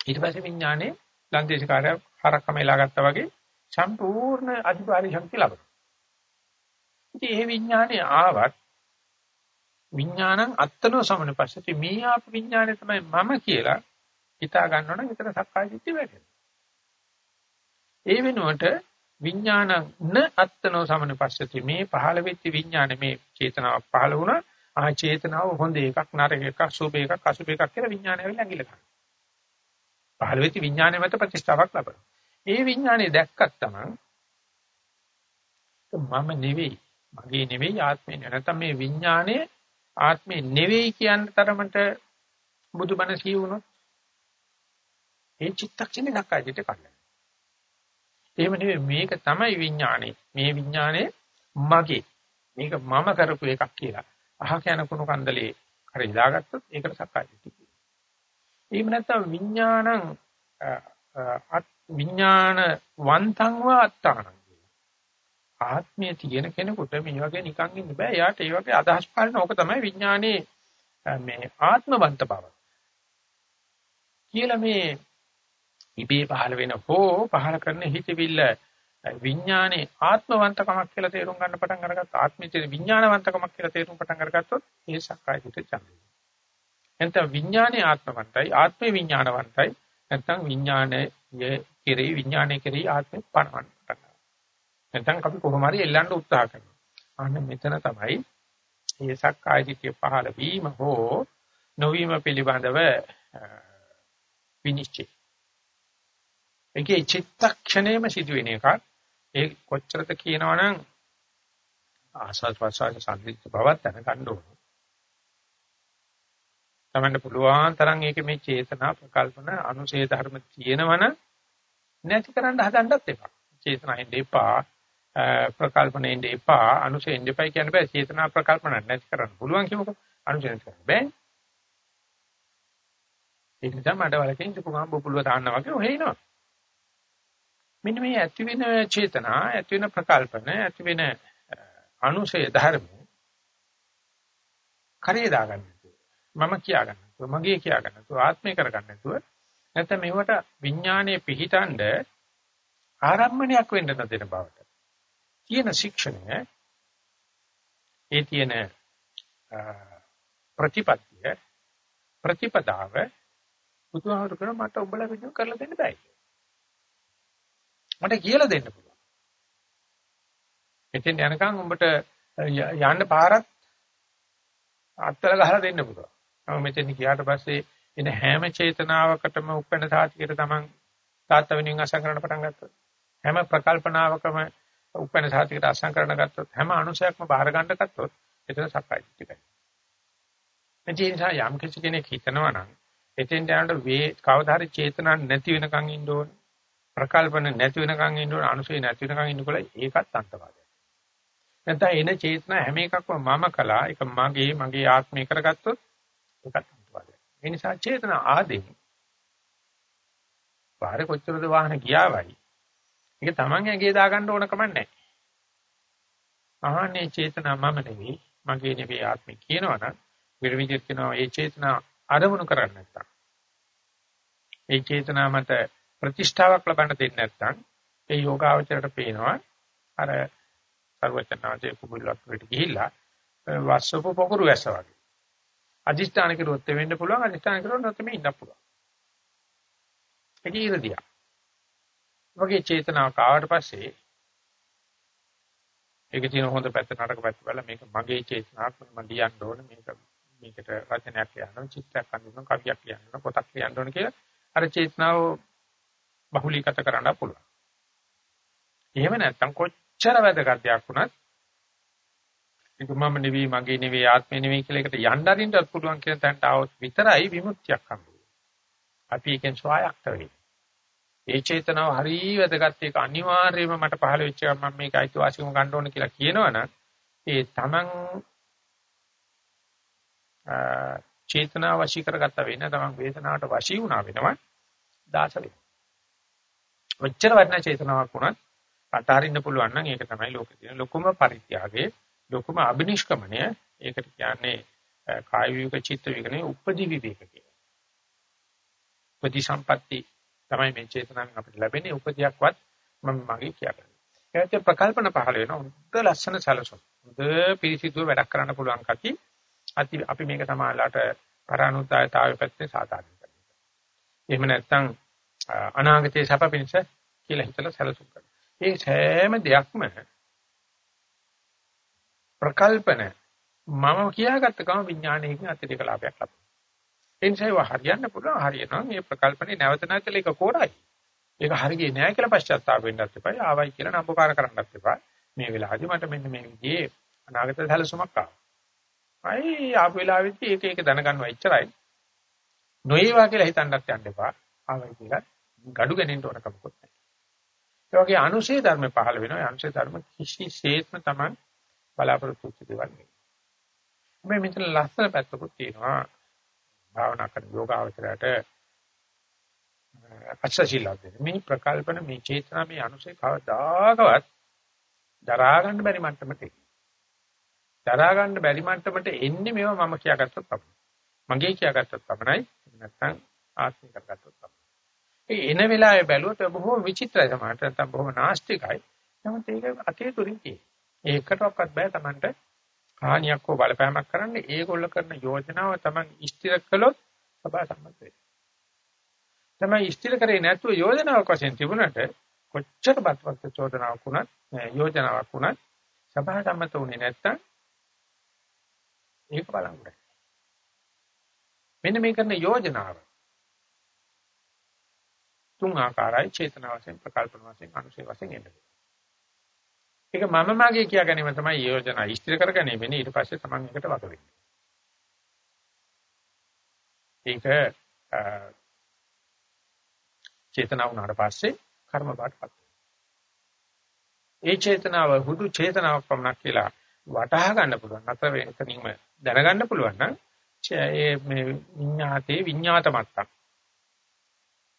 ඊට පස්සේ විඥානේ ලන්දේශකාරය හරක්කම එලා ගත්තා වගේ සම්පූර්ණ අධිකාරී ශක්තිය ලබනවා. ඉතින් මේ විඥානේ ආවත් විඥානං අත්තනෝ සමන පස්සති මේ ආප විඥානේ තමයි මම කියලා හිතා ගන්නවා නම් එතන සක්කාය දිට්ඨිය වැටෙනවා. ඒ වෙනුවට විඥානං න අත්තනෝ සමනුපස්සති මේ පහළ වෙච්ච විඥානේ මේ චේතනාවක් පහළ වුණා. ආ චේතනාව හොඳ එකක් නරක එකක් සුභ එකක් අසුභ එකක් කියලා විඥානය ඇවිල්ලා ඇඟිල්ල ගන්නවා. පහළ වෙච්ච විඥානය මත ප්‍රතිස්ථාවක් ලබනවා ඒ විඥානේ දැක්කත් තමයි මම නෙවෙයි මගේ නෙවෙයි ආත්මේ නෙවෙයි නැත්නම් මේ විඥානේ ආත්මේ නෙවෙයි කියන තරමට බුදුබණ කියවුනොත් ඒ චිත්තක්ෂණේ නක්කාජිට කඩලා එහෙම නෙවෙයි මේක තමයි විඥානේ. මේ විඥානේ මගේ. මේක මම කරපු එකක් කියලා. අහක යන කුණු කන්දලේ හරි ඉදාගත්තොත් ඒකට සක්කාය දිට්ඨිය. එහෙම නැත්නම් විඥානං විඥාන වන්තං වා අත්තානං ආත්මය තියෙන කෙනෙකුට මේ වගේ නිකන් ඉන්න බෑ. යාට ඒ වගේ අදහස් පාලන ඕක තමයි විඥානේ මේ ආත්මවන්ත බව. කියලා මේ ඉබේ පහළ වෙන හෝ පහළ කරන හිතවිල්ල විඥානේ ආත්මවන්තකමක් කියලා තේරුම් ගන්න පටන් අරගත්ත ආත්මිතේ විඥානවන්තකමක් කියලා තේරුම් පටන් අරගත්තොත් ඒ සක්කාය දිට ඡන්දය. එතන විඥානේ ආත්මවන්තයි ආත්මේ විඥානවන්තයි නැත්නම් විඥානයේ කෙරෙහි විඥානයේ කෙරෙහි ආත්මේ පණවන්න පටන් නැත්නම් අපි කොහොම හරි එල්ලන්න උත්සාහ කරනවා. අන්න මෙතන තමයි මේ සක්කාය දිට්ඨිය පහළ වීම හෝ නොවීම පිළිබඳව විනිශ්චය. ඒකේ චිත්තක්ෂණයම සිදුවෙන එකක්. ඒ කොච්චරද කියනවනම් ආස්වාද ප්‍රසආස සංදිත් බවක් දැනගන්න ඕනේ. තමන්න පුළුවන් තරම් ඒකේ මේ චේතනා ප්‍රකල්පන අනුශේධ ධර්ම තියෙනවනම් නැති කරන්න හදන්නත් එපා. චේතනාෙන් දෙපා ප්‍රකල්පනෙන් දෙපා අනුශේධෙන් දෙපා කියන බෑ චේතනා ප්‍රකල්පන නැති කරන්න පුළුවන් කියමුකෝ අනුශේධ කරන්න බෑ. ඒක නිසා මඩ වලකින් දුකම බොපුලුව දාන්නා වගේ ඔහෙිනවා. මෙන්න මේ ඇති වෙන චේතනා ඇති වෙන ප්‍රකල්පන ඇති වෙන අනුශය ධර්ම කරේ දාගන්න මම කියා ගන්න නැතුව මගේ කියා ගන්න නැතුව ආත්මය කර ගන්න නැතුව නැත්නම් මේවට විඥානයේ පිහිටන්ඩ ආරම්භණයක් වෙන්න දෙන බවට. තියෙන ශික්ෂණය ඒ තියෙන ප්‍රතිපත්තිය ප්‍රතිපදාව බුදුහාමුදුරු කරා මට උඹලා විදිහ කරලා දෙන්න බෑ. මට කියලා දෙන්න පුළුවන්. එතෙන් යනකම් උඹට යන්න පාරක් අත්තල ගහලා දෙන්න පුළුවන්. මම මෙතෙන් ගියාට පස්සේ එන හැම චේතනාවකටම උපැන්න සාතිකයට තමන් තාත්තා වෙනින් අසංකරණ පටන් ගත්තා. හැම ප්‍රකල්පනාවකම උපැන්න සාතිකයට අසංකරණ ගත්තොත් හැම අනුසයක්ම බාහිර ගන්න ගත්තොත් එතන සක්කාය දිට්ඨියයි. මේ නිසා යම් කිසි කෙනෙක් හිතනවා නම් එතෙන් යනකොට වේ කවදා හරි චේතනා නැති වෙනකන් ඉන්න ඕනේ. ප්‍රකල්පන නැති වෙනකන් ඉන්න ඕනේ. අනුසය නැති වෙනකන් ඉන්නකොට ඒකත් අන්තවාදයක්. නැත්නම් එන චේතනා හැම එකක්ම මම කළා. ඒක මගේ මගේ ආත්මය කරගත්තොත් ඒකත් අන්තවාදයක්. ඒ නිසා චේතන ආදෙන් පාරේ කොච්චරද වාහන ගියාවයි. ඒක Taman ඇඟේ දාගන්න ඕන කමක් නැහැ. ආහනේ චේතනා මම නෙවෙයි, මගේ නෙවෙයි ආත්මය කියනවනම් විරවිදිත් කියනවා ඒ චේතනා අරමුණු කරන්නේ නැත්තම්. ඒ චේතනා මත ප්‍රතිෂ්ඨාවක් ලබන්න දෙන්නේ නැත්නම් ඒ යෝගාවචරයට පේනවා අර සර්වචනාදී කුඹුලක් වෙට ගිහිල්ලා වස්සපු පොකුරු වැස්ස වගේ. අදිෂ්ඨාන කරුවොත් වෙන්න පුළුවන් අදිෂ්ඨාන කරුවොත් නැත්නම් ඉන්න පුළුවන්. ඒක ඉරදියා. වගේ චේතනාවක් ආවට පස්සේ ඒක තියෙන හොඳ පැත්ත නරක පැත්ත බලලා මේක මගේ චේතනාවක් මම ලියන්න ඕන මේක මේකට රචනයක් කියන්න චිත්‍රයක් අඳින්න කවියක් කියන්න පොතක් කියන්න ඕන කියලා අර චේතනාව බහුලීගත කරන්න පුළුවන්. එහෙම නැත්නම් කොච්චර වැදගත් දෙයක් වුණත් ඒක මම නෙවෙයි මගේ නෙවෙයි ආත්මේ නෙවෙයි කියලා එකට යන්න අරින්නත් පුළුවන් කියන තැනට આવොත් විතරයි විමුක්තියක් හම්බෙන්නේ. අපි එකෙන් ස්වායක්ත වෙන්නේ. ඒ චේතනාව හරිය වැදගත් ඒක අනිවාර්යයෙන්ම මට පහළ වෙච්ච එක මම මේක අයිතිවාසිකම ගන්න ඕන කියලා කියනවනම් ඒ තමන් චේතනාව වශී කරගත්ත වෙන තමන් වේදනාවට වශී වුණා වෙනවා දාස වෙනවා. ඔච්චර වටිනා චේතනාවක් වුණත් අතාරින්න පුළුවන් නම් ඒක තමයි ලෝකේ තියෙන ලොකුම පරිත්‍යාගයේ ලොකුම අබිනිෂ්ක්‍මණය ඒකට කියන්නේ කාය විවේක චිත්ත විවේකනේ උපදි විවේක කියලා. උපදි සම්පatti තමයි මේ චේතනාවෙන් අපිට ලැබෙන්නේ උපදියක්වත් මම මගේ කියන්නේ. ඒකත් ප්‍රකල්පන පහළ වෙනවා. හොඳ ලස්සන සැලසුම්. හොඳ පිරිසිදුව වැඩක් කරන්න පුළුවන් කටි අපි මේක සමාජලාට පරානුතායතාවය පැත්තේ සාධාරණ කරනවා. එහෙම නැත්නම් අනාගතයේ සැප පිණිස කියලා හිතලා සැලසුම් කරනවා. ඒ සෑම දෙයක්ම ප්‍රකල්පන මම කියාගත්ත ගම විඥානයකින් අතිරේක ලාභයක් ලබනවා. ඒ නිසා ඒවා හරියන්න පුළුවන් හරියනවා මේ ප්‍රකල්පනේ නැවත නැවත ඒක කෝරයි. ඒක හරියන්නේ නැහැ කියලා පශ්චාත්තාප වෙන්නත් එපා. ආවයි කියලා නම්බුකාර කරන්නත් එපා. මේ වෙලාවේදී මට මෙන්න මේ විදිහේ අනාගත සැලසුමක් ආවා. අයි ආපු වෙලාවෙදී ඒක ඒක දැනගන්නවා එච්චරයි. නොඒවා කියලා හිතන්නත් යන්න එපා. ආවයි කියලා gadu ගනින්න ඕන කමකුත් නැහැ. ඒ වගේ අනුශේ ධර්ම පහළ වෙනවා. අනුශේ ධර්ම කිසිසේත්ම තමයි බලාපොරොත්තු වෙච්ච දේවල් නෙවෙයි. මේ මෙතන ලස්සන පැත්තකුත් තියෙනවා. භාවනා කරන යෝගාවචරයට අක්ෂශීලව මේ ප්‍රකල්පන මේ චේතනා මේ අනුසය කවදාකවත් දරා ගන්න බැරි මට්ටමට දරා ගන්න බැරි මට්ටමට එන්නේ මේවා මම කියාගත්තොත් තමයි. මගේ කියාගත්තොත් පමණයි නැත්නම් ආත්මික කරගත්තොත් තමයි. ඒ එන වෙලාවේ බැලුවොත් බොහොම විචිත්‍රයි සමහරට නැත්නම් බොහොම නාස්තිකයි. නමුත් ඒක අතේ තුරින් තියෙන්නේ. ඒකටවත් බෑ Tamanට හානියක් හෝ බලපෑමක් කරන්න ඒගොල්ල කරන යෝජනාව Taman ඉස්තිර කළොත් සබා සම්මත වෙයි. තමයි ඉස්තිර කරේ නැතුව යෝජනාවක් වශයෙන් තිබුණට කොච්චර බත්වත් චෝදනාවක් වුණත් යෝජනාවක් වුණත් සභා සම්මත වුණේ නැත්තම් ඒක බලංගුයි. මෙන්න මේ කරන යෝජනාව තුන් ආකාරයි චේතනා වශයෙන් ප්‍රකල්පන වශයෙන් අනුශේ වශයෙන් එන්නේ. ඒක මම මාගේ කියා ගැනීම තමයි යෝජනා ඉස්තිර කරගන්නේ වෙන්නේ ඊට පස්සේ Taman එකට වග වෙන්නේ. ඒක චේතනාව උනාට පස්සේ කර්ම බාටපත් ඒ චේතනාව හුදු චේතනාවක් පමණක් කියලා වටහා ගන්න පුළුවන්. නැත්නම් වෙනතනින්ම දැනගන්න පුළුවන් නම් ඒ මේ විඤ්ඤාතේ විඤ්ඤාත මත්තක්.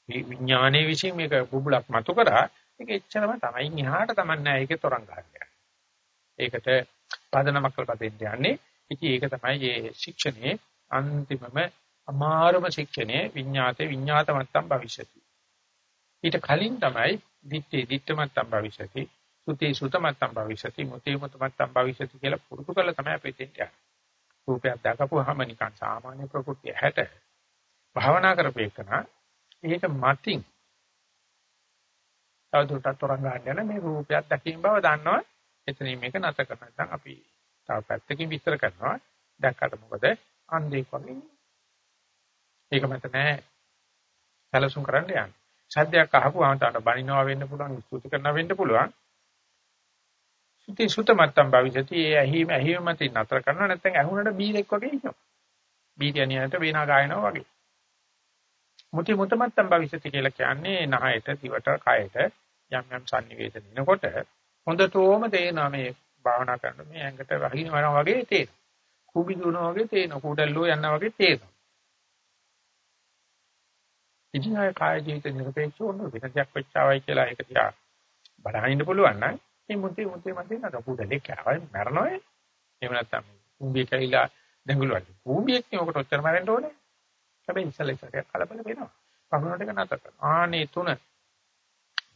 විඥානයේ විසින් මේක බුබුලක් මතු කරා ඒක එච්චරම තමයි. ඉහාට තමන්නේ ඒකේ තරංග ගන්න. ඒකට පදනමක් කරලා දෙන්න යන්නේ. ඉතින් ඒක තමයි මේ ශික්ෂණයේ අන්තිමම අමාරුම ශික්ෂණයේ විඤ්ඤාතේ විඤ්ඤාත මත්තම් භවිෂති. ඊට කලින් තමයි දිත්තේ දිත්ත මත්තම් භවිෂති. සුතේ සුත මත්තම් භවිෂති. මුතේ මුත මත්තම් භවිෂති කියලා පුරුදු කරලා තමයි අපි දෙන්න යන්නේ. රූපයක් දැකපුවාම නිකන් සාමාන්‍ය ප්‍රകൃතිය හැට භාවනා කරපේකන ඒක මතින් තවදුරටත් තරංග ගන්න යන මේ රූපයක් දැකීම බව දන්නවා. එතනින් මේක නැත කරන නැත්නම් අපි තව පැත්තකින් විස්තර කරනවා. දැක්කට මොකද? අන්ධෙක් වගේ ඒක මත නෑ. සැලසුම් කරන්න යන්නේ. සද්දයක් අහපුවාම තාට බනිනවා වෙන්න පුළුවන් ස්තුති කරනවා වෙන්න පුළුවන්. සුති සුත මත්තම් භවිෂති. ඒ ඇහිම ඇහිම මතින් නතර කරනවා නැත්නම් ඇහුනට බීරෙක් වගේ ඉන්නවා. බීරියනියට වේනා ගායනවා වගේ. මුති මුත මත්තම් භවිෂති කියලා කියන්නේ නහයට දිවට කයට යම් යම් sannivedana එනකොට හොඳටම තේනවා මේ භාවනා කරන මේ ඇඟට රහිනවා වගේ තේරෙනවා. කුබි දුවනවා වගේ තේරෙනවා. කුඩල්ලෝ යනවා වගේ තේරෙනවා. ඉතින් ආය කාය ජීවිත නිර්පේක්ෂව ඔන්න වෙනසක් වෙච්චාවයි කියලා ඒක තියා බලහින්න පුළුවන් නම් මේ මුතේ මුතේ මතේ නේද? කුඩලේ කෑවයි මරනවා එහෙම නැත්නම් කුඹිය කැලිලා දැඟලුවා කුඹියෙක් නේ ඔකට ඔච්චර මරන්න ඕනේ. හැබැයි ඉස්සල ඉස්සරහ කලබල වෙනවා. පහුනට එක නතර කරනවා. ආනේ තුන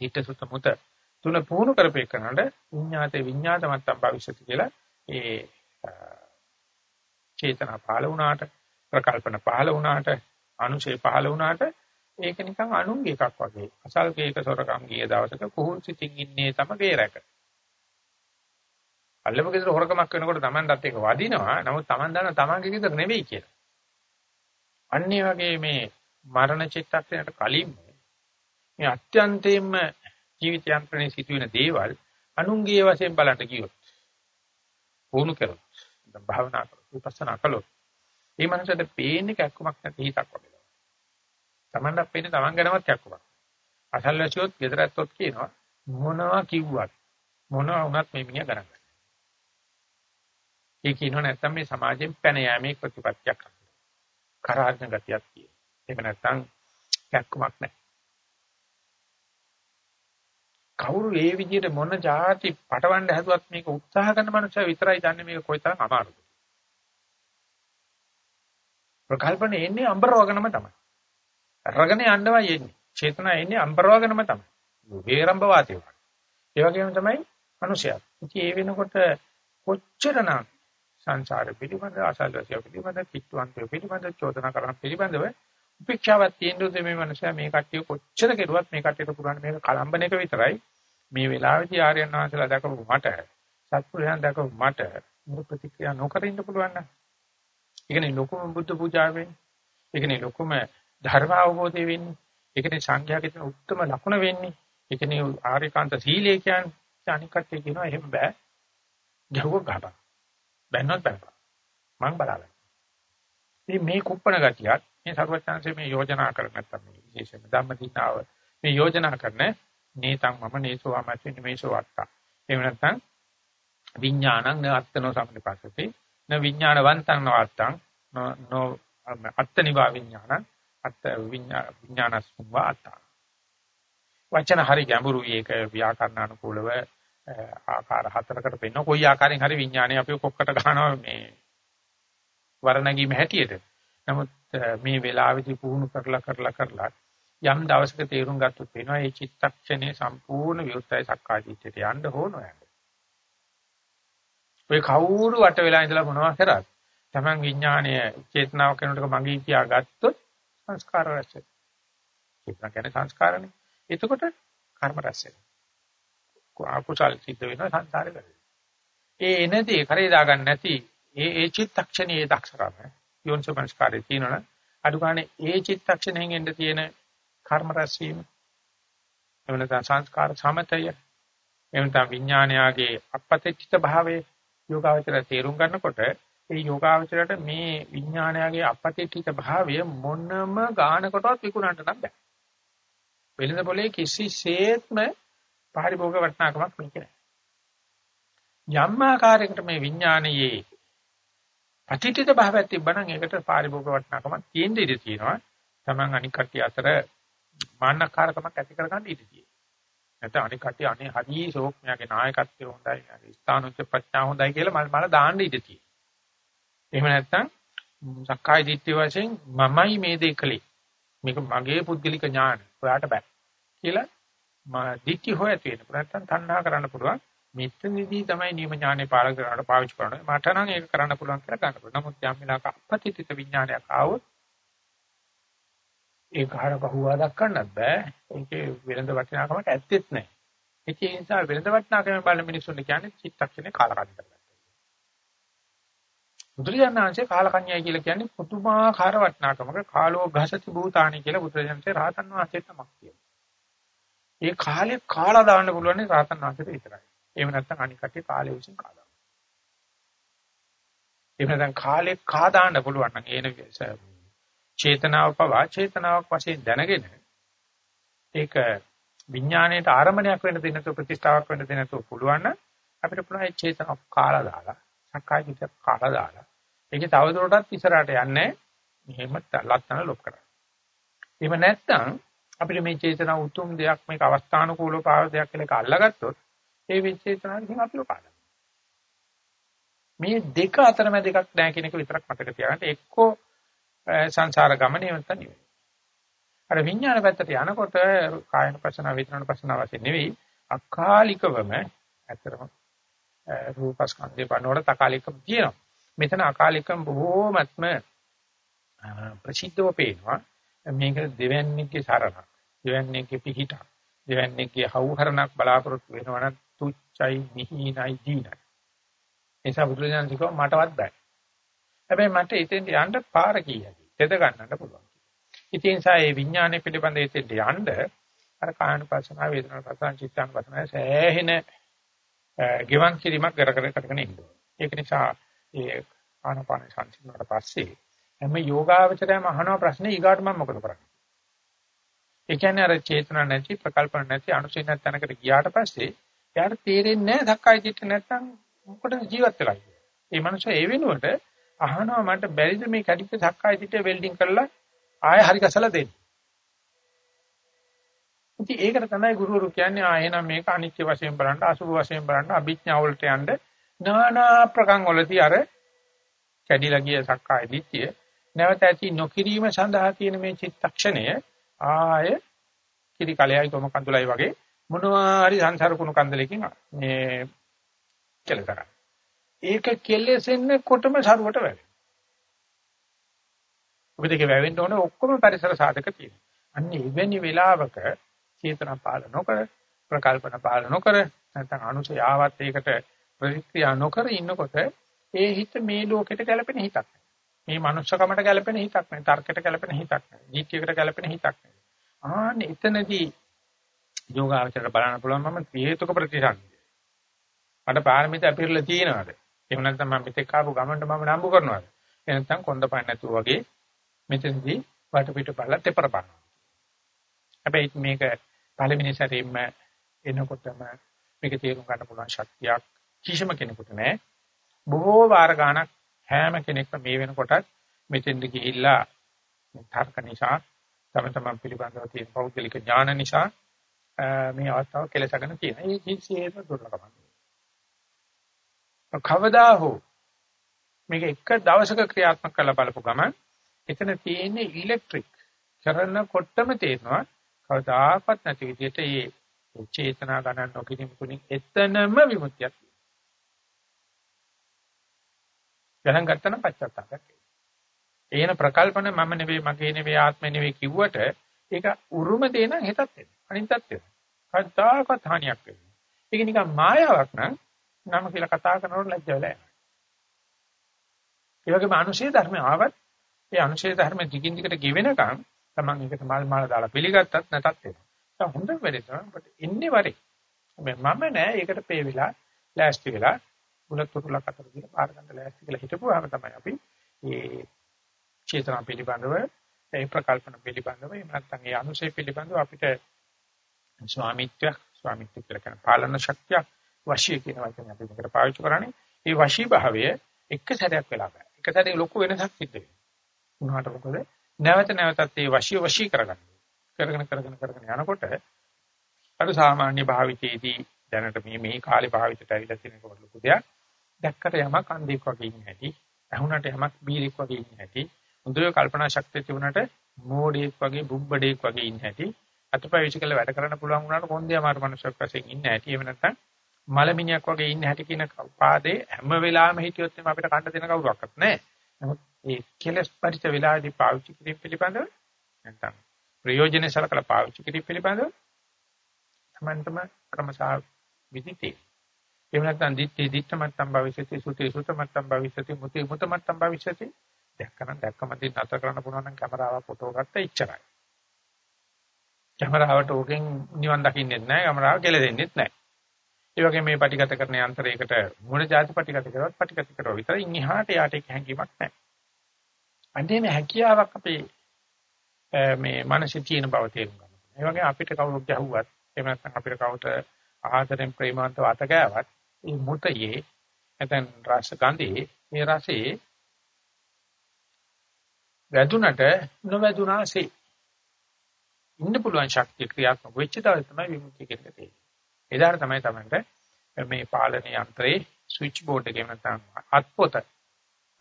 ඊට සුත මුත තුන පුහුණු කරපේකනට විඤ්ඤාතේ විඤ්ඤාත මත්තම් භවිෂති කියලා ඒ චේතනා පහළ වුණාට ප්‍රකල්පන පහළ වුණාට අනුශේ පහළ වුණාට ඒක නිකන් අනුන්ගේ එකක් වගේ. අසල්කේක සොරකම් ගිය දවසක කුහුල් සිතින් ඉන්නේ තම ගේරක අල්ලම ගෙදර හොරකමක් වෙනකොට Tamanටත් ඒක වදිනවා. නමුත් Taman දන්න Tamanගේ ගෙදර නෙවෙයි කියලා. අන්නේ වගේ මේ මරණ චිත්තක්ෂණයට කලින් මේ අත්‍යන්තයෙන්ම ජීවිත යන්ත්‍රණයේ සිදුවෙන දේවල් අනුන්ගේ වශයෙන් බලන්න කිව්වොත් වුණු කරොත් දැන් භාවනා කරොත් විපස්සනා කළොත් මේ මනසට පේන්නේ කැක්කමක් නැති හිතක් වගේ. Tamanට පේන්නේ Taman ගැනවත් කැක්කමක්. අසල්වැසියොත් ගෙදරැත්තොත් කියනවා මොනවා කිව්වත් මොනවා වුණත් මේ මිනිහා ගණන් ගන්නවා. ඒ කියනවා නැත්තම් මේ සමාජයෙන් පැන යෑමේ ප්‍රතිපත්තියක්. කරාගෙන ගතියක් කියන. ඒක නැත්තම් කැක්කමක් නැහැ. කවුරු ඒ විදිහට මොන જાති පටවන්න හැදුවත් මේක උත්සාහ කරන මනුස්සය විතරයි දන්නේ මේක කොයිතරම් අමාරුද. ප්‍රකල්පනේ එන්නේ අම්බරවගෙනම තමයි. අරගෙන යන්නවයි එන්නේ. චේතනා එන්නේ අම්බරවගෙනම තමයි. වේරම්භ වාතය. ඒ වගේම තමයි මනුස්සයා. ඉතින් ඒ වෙනකොට කොච්චරනම් සංසාර පිළිබඳ අසල්වසිය පිළිබඳ පිට්වන්තය පිළිබඳ චෝදනා කරන පිළිබඳව උපේක්ෂාවක් තියෙනොත් මේ මනුස්සයා මේ කට්ටිය කොච්චර කෙරුවත් මේ කට්ටියට පුරාණ මේක කලම්බන එක විතරයි. මේ වෙලාවේදී ආර්යයන් වහන්සේලා දැකපු මට සත්පුරුෂයන් දැකපු මට මුළු ප්‍රතික්‍රියා නොකර ඉන්න පුළුවන් නම්? ඒකනේ ලොකුම බුද්ධ පූජාව වෙන්නේ ඒකනේ ලොකුම ධර්ම අවබෝධය වෙන්නේ ඒකනේ සංඝයාගේ තියෙන උත්තරම ලකුණ වෙන්නේ ඒකනේ ආර්යකාන්ත සීලය කියන්නේ. අනික් කට්ටිය කියනවා එහෙම බෑ. ගහුව ගහපන්. බැන්නොත් බැලපන්. මං බලාගන්න ඉතින් මේ කුප්පණ ගතියත් මේ සර්වඥාන්සේ මේ යෝජනා කර නැත්තම් මේ විශේෂයෙන්ම ධම්මදිනාව මේ යෝජනා කරන නේතං මම නේසෝ ආමච්චින් මේසෝ අත්තා. එහෙම නැත්නම් විඥානං න අත්තනෝ සම්පිපස්සති න විඥානවන්තං නවත්තං නෝ අත්තනිවා විඥානං අත්ත විඥානස්වා අත්තා. වචන හරි ගැඹුරු ඒක ව්‍යාකරණ අනුකූලව ආකාර හතරකට පෙන්න කොයි ආකාරයෙන් හරි විඥානය අපි කොක්කට ගන්නවා මේ වර්ණගීම හැටියට. නමුත් මේ වෙලාවේදී පුහුණු කරලා කරලා කරලා යම් දවසක තේරුම් ගත්තොත් වෙනවා මේ චිත්තක්ෂණේ සම්පූර්ණ විරුද්ධයි සක්කායදිට්ඨියට යන්න ඕන යන්න. ඔය කවුරු වට වෙලා ඉඳලා මොනවා කරත් Taman විඥාණය චේතනාව කරනකොට මගේ කියා ගත්තොත් සංස්කාර රැස් වෙනවා. චේතනා කියන්නේ සංස්කාරනේ. එතකොට කර්ම රැස් වෙනවා. අකුසල් සිද්ධ වෙනවා සංසාරේ වැඩි. ඒ එනදී කරේ දාගන්න නැති ඒ ඒ චිත්තක්ෂණයේ දක්ෂකම යෝනිසමස්කාරයේ තියෙනවනේ අඩු ගන්න ඒ චිත්තක්ෂණයෙන් එන්න තියෙන කර්ම රැස්වීම එහෙම නැත්නම් සංස්කාර සමතය එහෙම නැත්නම් විඥානයාගේ අපපතිච්චිත භාවයේ යෝගාවචර තේරුම් ගන්නකොට ඒ යෝගාවචරයට මේ විඥානයාගේ අපපතිච්චිත භාවය මොනම ගානකටවත් විකුණන්න නම් බෑ. වෙළඳ පොලේ කිසිසේත්ම පරිභෝග වටිනාකමක් මේක නෑ. යම් ආකාරයකට මේ විඥානයේ අතිටිත භාවයක් තිබ්බනම් ඒකට පාරිභෝග වටිනාකමක් තියෙන්න ඉඩ තියෙනවා. Taman අනික් කට්ටිය අතර මාන්නකාරකමක් ඇති කරගන්න ඉඩ තියෙනවා. නැත්නම් අනික් කට්ටිය අනේ හරි ශෝක් මෙයාගේ නායකත්වය හොඳයි, මෙයාගේ ස්ථානෝච්ච ප්‍රඥා හොඳයි කියලා මල් මල දාන්න ඉඩ තියෙනවා. එහෙම නැත්නම් සක්කාය දිට්ඨිය වශයෙන් මමයි මේ දේ කළේ. මේක මගේ පුද්ගලික ඥාන. ඔයාට බෑ. කියලා මා දිට්ඨිය හොයත් වෙන. නැත්නම් තණ්හා කරන්න පුළුවන්. මෙතනදී තමයි නියම ඥානෙ පාලක කරනකොට පාවිච්චි කරන්නේ. මට නම් ඒක කරන්න පුළුවන් කියලා ගන්න පුළුවන්. නමුත් යම් වෙලාවක අපපතිතිත විඥානයක් ආවොත් ඒක හරක හුවා දක්වන්නත් බෑ. ඒකේ වෙළඳ වටිනාකමක් ඇත්තෙත් නැහැ. ඒ නිසා වෙළඳ වටිනාකම බලන මිනිස්සුන්ට කියන්නේ චිත්තක්ෂණේ කාලකන්ණි කරගන්න. බුදුරජාණන්සේ කාලකන්‍යයි කියලා කියන්නේ පුදුමාකාර වටිනාකමක කාලෝ ඝසති භූතානි කියලා බුදුරජාණන්සේ රහතන් වහන්සේ තමක් කියනවා. ඒ කාලේ කාලා දාන්න පුළුවන් රහතන් වහන්සේට විතරයි. එහෙම නැත්නම් අනික් කටේ කාලය විසින් කාලා. එහෙම නැත්නම් කාලේ කා දාන්න පුළුවන් නම් ඒන චේතනාව පවා චේතනාවක් වශයෙන් දැනගෙන ඒක විඥාණයට ආරම්භණයක් වෙන්න දෙන්න තු ප්‍රතිස්ථාවක් වෙන්න දෙන්න තු පුළුවන් නම් අපිට පුළුවන් ඒ චේතනාව කාලා දාලා සක්කාය දිට්ඨිය කාලා දාලා ඒකේ තවදුරටත් ඉස්සරහට යන්නේ මෙහෙම ලක්තන ලොක් කරා. එහෙම නැත්නම් අපිට මේ චේතනාව උතුම් දෙයක් මේක අවස්ථානුකූලව පාව දෙයක් කියලා අල්ලගත්තොත් ඒ විචේතනාවෙන් අපිව පාඩම්. මේ දෙක අතර මැද එකක් නැහැ කියන එක විතරක් මතක තියාගන්න. එක්කෝ සංසාර ගමනේ නැත්නම් නෙවෙයි. අර විඥාන පැත්තට යනකොට කායන පසන වේදනන පසන වශයෙන් නෙවෙයි අකාලිකවම ඇතරම රූපස්කන්ධේ පනවල තකාලිකම තියෙනවා. මෙතන අකාලිකම් බොහෝමත්ම ප්‍රසිද්ධව පේනවා. මේක දෙවන්නේගේ සරණ. දෙවන්නේගේ පිහිටක්. දෙවන්නේගේ හවුහරණක් බලාපොරොත්තු වෙනවා නම් තුච්චයි මිහිණයි දීනයි. නිසා බුදුරජාණන් කිව්වා මටවත් බෑ. හැබැයි මට ඉතින් යන්න පාර කීයද? තෙද ගන්නන්න පුළුවන්. ඉතින් ඒ නිසා මේ විඥානය පිළිබඳ ඉතින් යන්න අර කායනුපස්සන වේදනානුපස්සන චිත්තානුපස්සන සෑහෙන ගෙවන් කිරීමක් කර කර කරගෙන ඉන්න. ඒක නිසා ඒ ආනපාන සංසිඳුණාට පස්සේ හැම යෝගාවචරයම අහන ප්‍රශ්නේ ඊගාට මම මොකද කරන්නේ? ඒ කියන්නේ අර චේතන නැති ප්‍රකල්පන නැති අනුසීන තැනකට ගියාට පස්සේ එයාට තේරෙන්නේ නැහැ සක්කාය දිට්ඨිය නැත්තම් මොකටද ජීවත් වෙලා ඉන්නේ. මේ මනුස්සයා ඒ වෙනුවට අහනවා මට බැරිද මේ කැඩිච්ච සක්කාය දිට්ඨිය වෙල්ඩින් කරලා ආයෙ හරි ගසලා දෙන්න. ඉතින් ඒකට තමයි ගුරුවරු කියන්නේ ආ එහෙනම් මේක අනිත්‍ය වශයෙන් බලන්න අසුභ වශයෙන් බලන්න අභිඥා වලට යන්න නානා ප්‍රකම් වලදී අර කැඩිලා ගිය සක්කාය දිට්ඨිය නැවත ඇති නොකිරීම සඳහා තියෙන මේ චිත්තක්ෂණය ආය කිරි කලයයි කොම කඳුලයි වගේ මොනවා හරි සංසාර කුණු කන්දලකින් මේ කෙලකරන. ඒක කෙලෙසෙන්න කොටම සරුවට වැවෙනවා. ඔබ දෙක වැවෙන්න ඕන ඔක්කොම පරිසර සාධක තියෙනවා. අන්න එවැනි වෙලාවක චේතනා පාලන නොකර ප්‍රකල්පන පාලන නොකර නැත්නම් අනුසය ආවත් ඒකට ප්‍රතික්‍රියා නොකර ඉන්නකොට ඒ හිත මේ ලෝකෙට ගැලපෙන හිතක්. මේ මනුස්සකමට ගැලපෙන හිතක් නෑ. තර්කයට ගැලපෙන හිතක් නෑ. ජීවිතයකට ගැලපෙන හිතක් නෑ. ආන්න එතනදී යෝගාවචරයට බලන්න පුළුවන් මම හේතුක ප්‍රතිසන්දිය. මට පාරමිතා පිරලා තියෙනවද? එහෙම නැත්නම් මම මෙතෙක් ආපු ගමන්ට මම නම්බු කරනවද? එහෙම නැත්නම් කොන්දපන් නැතුව වගේ මෙතනදී වටපිට බලලා තෙපර බලනවා. හැබැයි මේක පළවෙනි සැරේම එනකොටම මේක තේරුම් ගන්න පුළුවන් ශක්තියක් කිසිම කෙනෙකුට නැහැ. බොහෝ වාර ගණක් හැම කෙනෙක්ම මේ වෙනකොටත් මෙතෙන්ද ගිහිල්ලා තර්ක නිසා තම තමන් පිළිබඳව තියෙන පෞද්ගලික ඥාන නිසා මේ අවස්ථාව කෙලසගෙන තියෙනවා. ඒ කිසිේම දුර්ලභමක්. කවදා හෝ මේක එක දවසක ක්‍රියාත්මක කරලා බලපු ගමන් එතන තියෙන්නේ ඉලෙක්ට්‍රික් කරනකොටම තේරෙනවා කවදාකවත් නැති විදිහට මේ චේතනා ගණන් නොකිරීම තුලින් එතනම විමුක්තියක් ගණන් ගත්තම පච්චත්තාපයක් ඒන ප්‍රකල්පන මම නෙවෙයි මගේ නෙවෙයි ආත්මෙ නෙවෙයි කිව්වට ඒක උරුම දේ නම් හෙටත් වෙනවා අනිතත් වෙනවා කවදාකවත් හානියක් වෙන්නේ ඒක නිකන් මායාවක් නම් නම කියලා කතා කරනකොට ලැජ්ජ වෙලා යනවා. ඒ වගේම අනුශේධ ධර්ම ආවත් ඒ අනුශේධ ධර්ම දිගින් දිගට ගෙවෙනකන් Taman එකට මල් මාල දාලා පිළිගත්තත් නැතත් වෙනවා. ඒක හොඳ වැඩේ තමයි. බට ඉන්නේ වරේ. මම නෑ ඒකට පේ වෙලා ලෑස්ති වෙලා බුලත් තුරුලක් අතර දාලා පාර ගන්න ලෑස්ති කියලා හිතපුවාම තමයි අපි මේ චේතනා පිළිබඳව ඒ ප්‍රකල්පන පිළිබඳව එහෙම නැත්නම් ඒ අනුශය පිළිබඳව අපිට ස්වාමිත්වයක් ස්වාමිත්ව කියලා කියන පාලන ශක්තිය වශී කියන වචනේ අපි මෙකට පාවිච්චි කරන්නේ. ඒ වශී භාවය එක සැරයක් වෙලා බෑ. එක සැරේ ලොකු වෙනසක් සිද්ධ වෙනවා. උනාට මොකද? නැවත නැවතත් ඒ වශී වශී කරගන්න. කරගෙන කරගෙන කරගෙන යනකොට අර සාමාන්‍ය භාවිතයේදී දැනට මේ මේ කාලේ භාවිතයට ඇවිල්ලා තියෙන කොට ලොකු දෙයක්. දැක්කට යමක් අන්දේක් වගේ ඉන්න හැටි ඇහුණට යමක් බීරෙක් වගේ ඉන්න හැටි හොඳට කල්පනා ශක්තිය තිබුණාට මෝඩෙක් වගේ බුබ්බඩෙක් වගේ ඉන්න හැටි අතපය විශ්කල වැඩ කරන්න පුළුවන් වුණාට කොන්දේ අමාරු මනුස්සයෙක් වශයෙන් ඉන්න හැටි එහෙම නැත්නම් මලමිනියක් වගේ ඉන්න හැටි කියන පාදේ හැම වෙලාවෙම හිටියොත් එimhe අපිට කන්න දෙන කවුරක්වත් නැහැ. නමුත් ඒ කෙලස් පරිච වෙලාදී පාවිච්චි කිරීම පිළිබඳව නැත්නම් ප්‍රයෝජන සලකලා පාවිච්චි කිරීම පිළිබඳව තමන්ටම ක්‍රමසා විදිතේ. එහෙම නැත්නම් දිත්තේ දිත්ත මත්තම් භවිෂති සුතේ සුත මත්තම් භවිෂති මුතේ මුත මත්තම් භවිෂති දැක්කනම් දැක්කම දින් නතර කරන්න පුළුවන් නම් කැමරාව ෆොටෝ ගත්ත ඉච්චරයි. කැමරාවට ඕකෙන් නිවන් දකින්නෙත් නැහැ කැමරාව කෙලෙදෙන්නෙත් නැහැ. ඒ වගේ මේ පටිගත කරන යන්ත්‍රයකට මොන જાති පටිගත කරවත් පටිගත කරව විතරයි ඉන්හිහාට යාට එක හැඟීමක් නැහැ. අන්තිම හැකියාවක් අපේ මේ මානසික තියෙන බව තේරුම් ගන්න. ඒ වගේ අපිට කවුරුත් ගැහුවත් එහෙම නැත්නම් අපිට කවුට ආදරෙන් ප්‍රේමවන්තව අත ගෑවත් මේ මුතයේ නැත්නම් රස ගඳේ මේ රසයේ වැදුනට නොවැදුනාසේ ඉන්න පුළුවන් ශක්තිය ක්‍රියාත්මක වෙච්ච දවස් තමයි විමුක්තිය කියන එක තියෙන්නේ. එදාට තමයි Tamanට මේ පාලන යන්ත්‍රයේ ස්විච් බෝඩ් එකේ නැත්නම් අත්පොත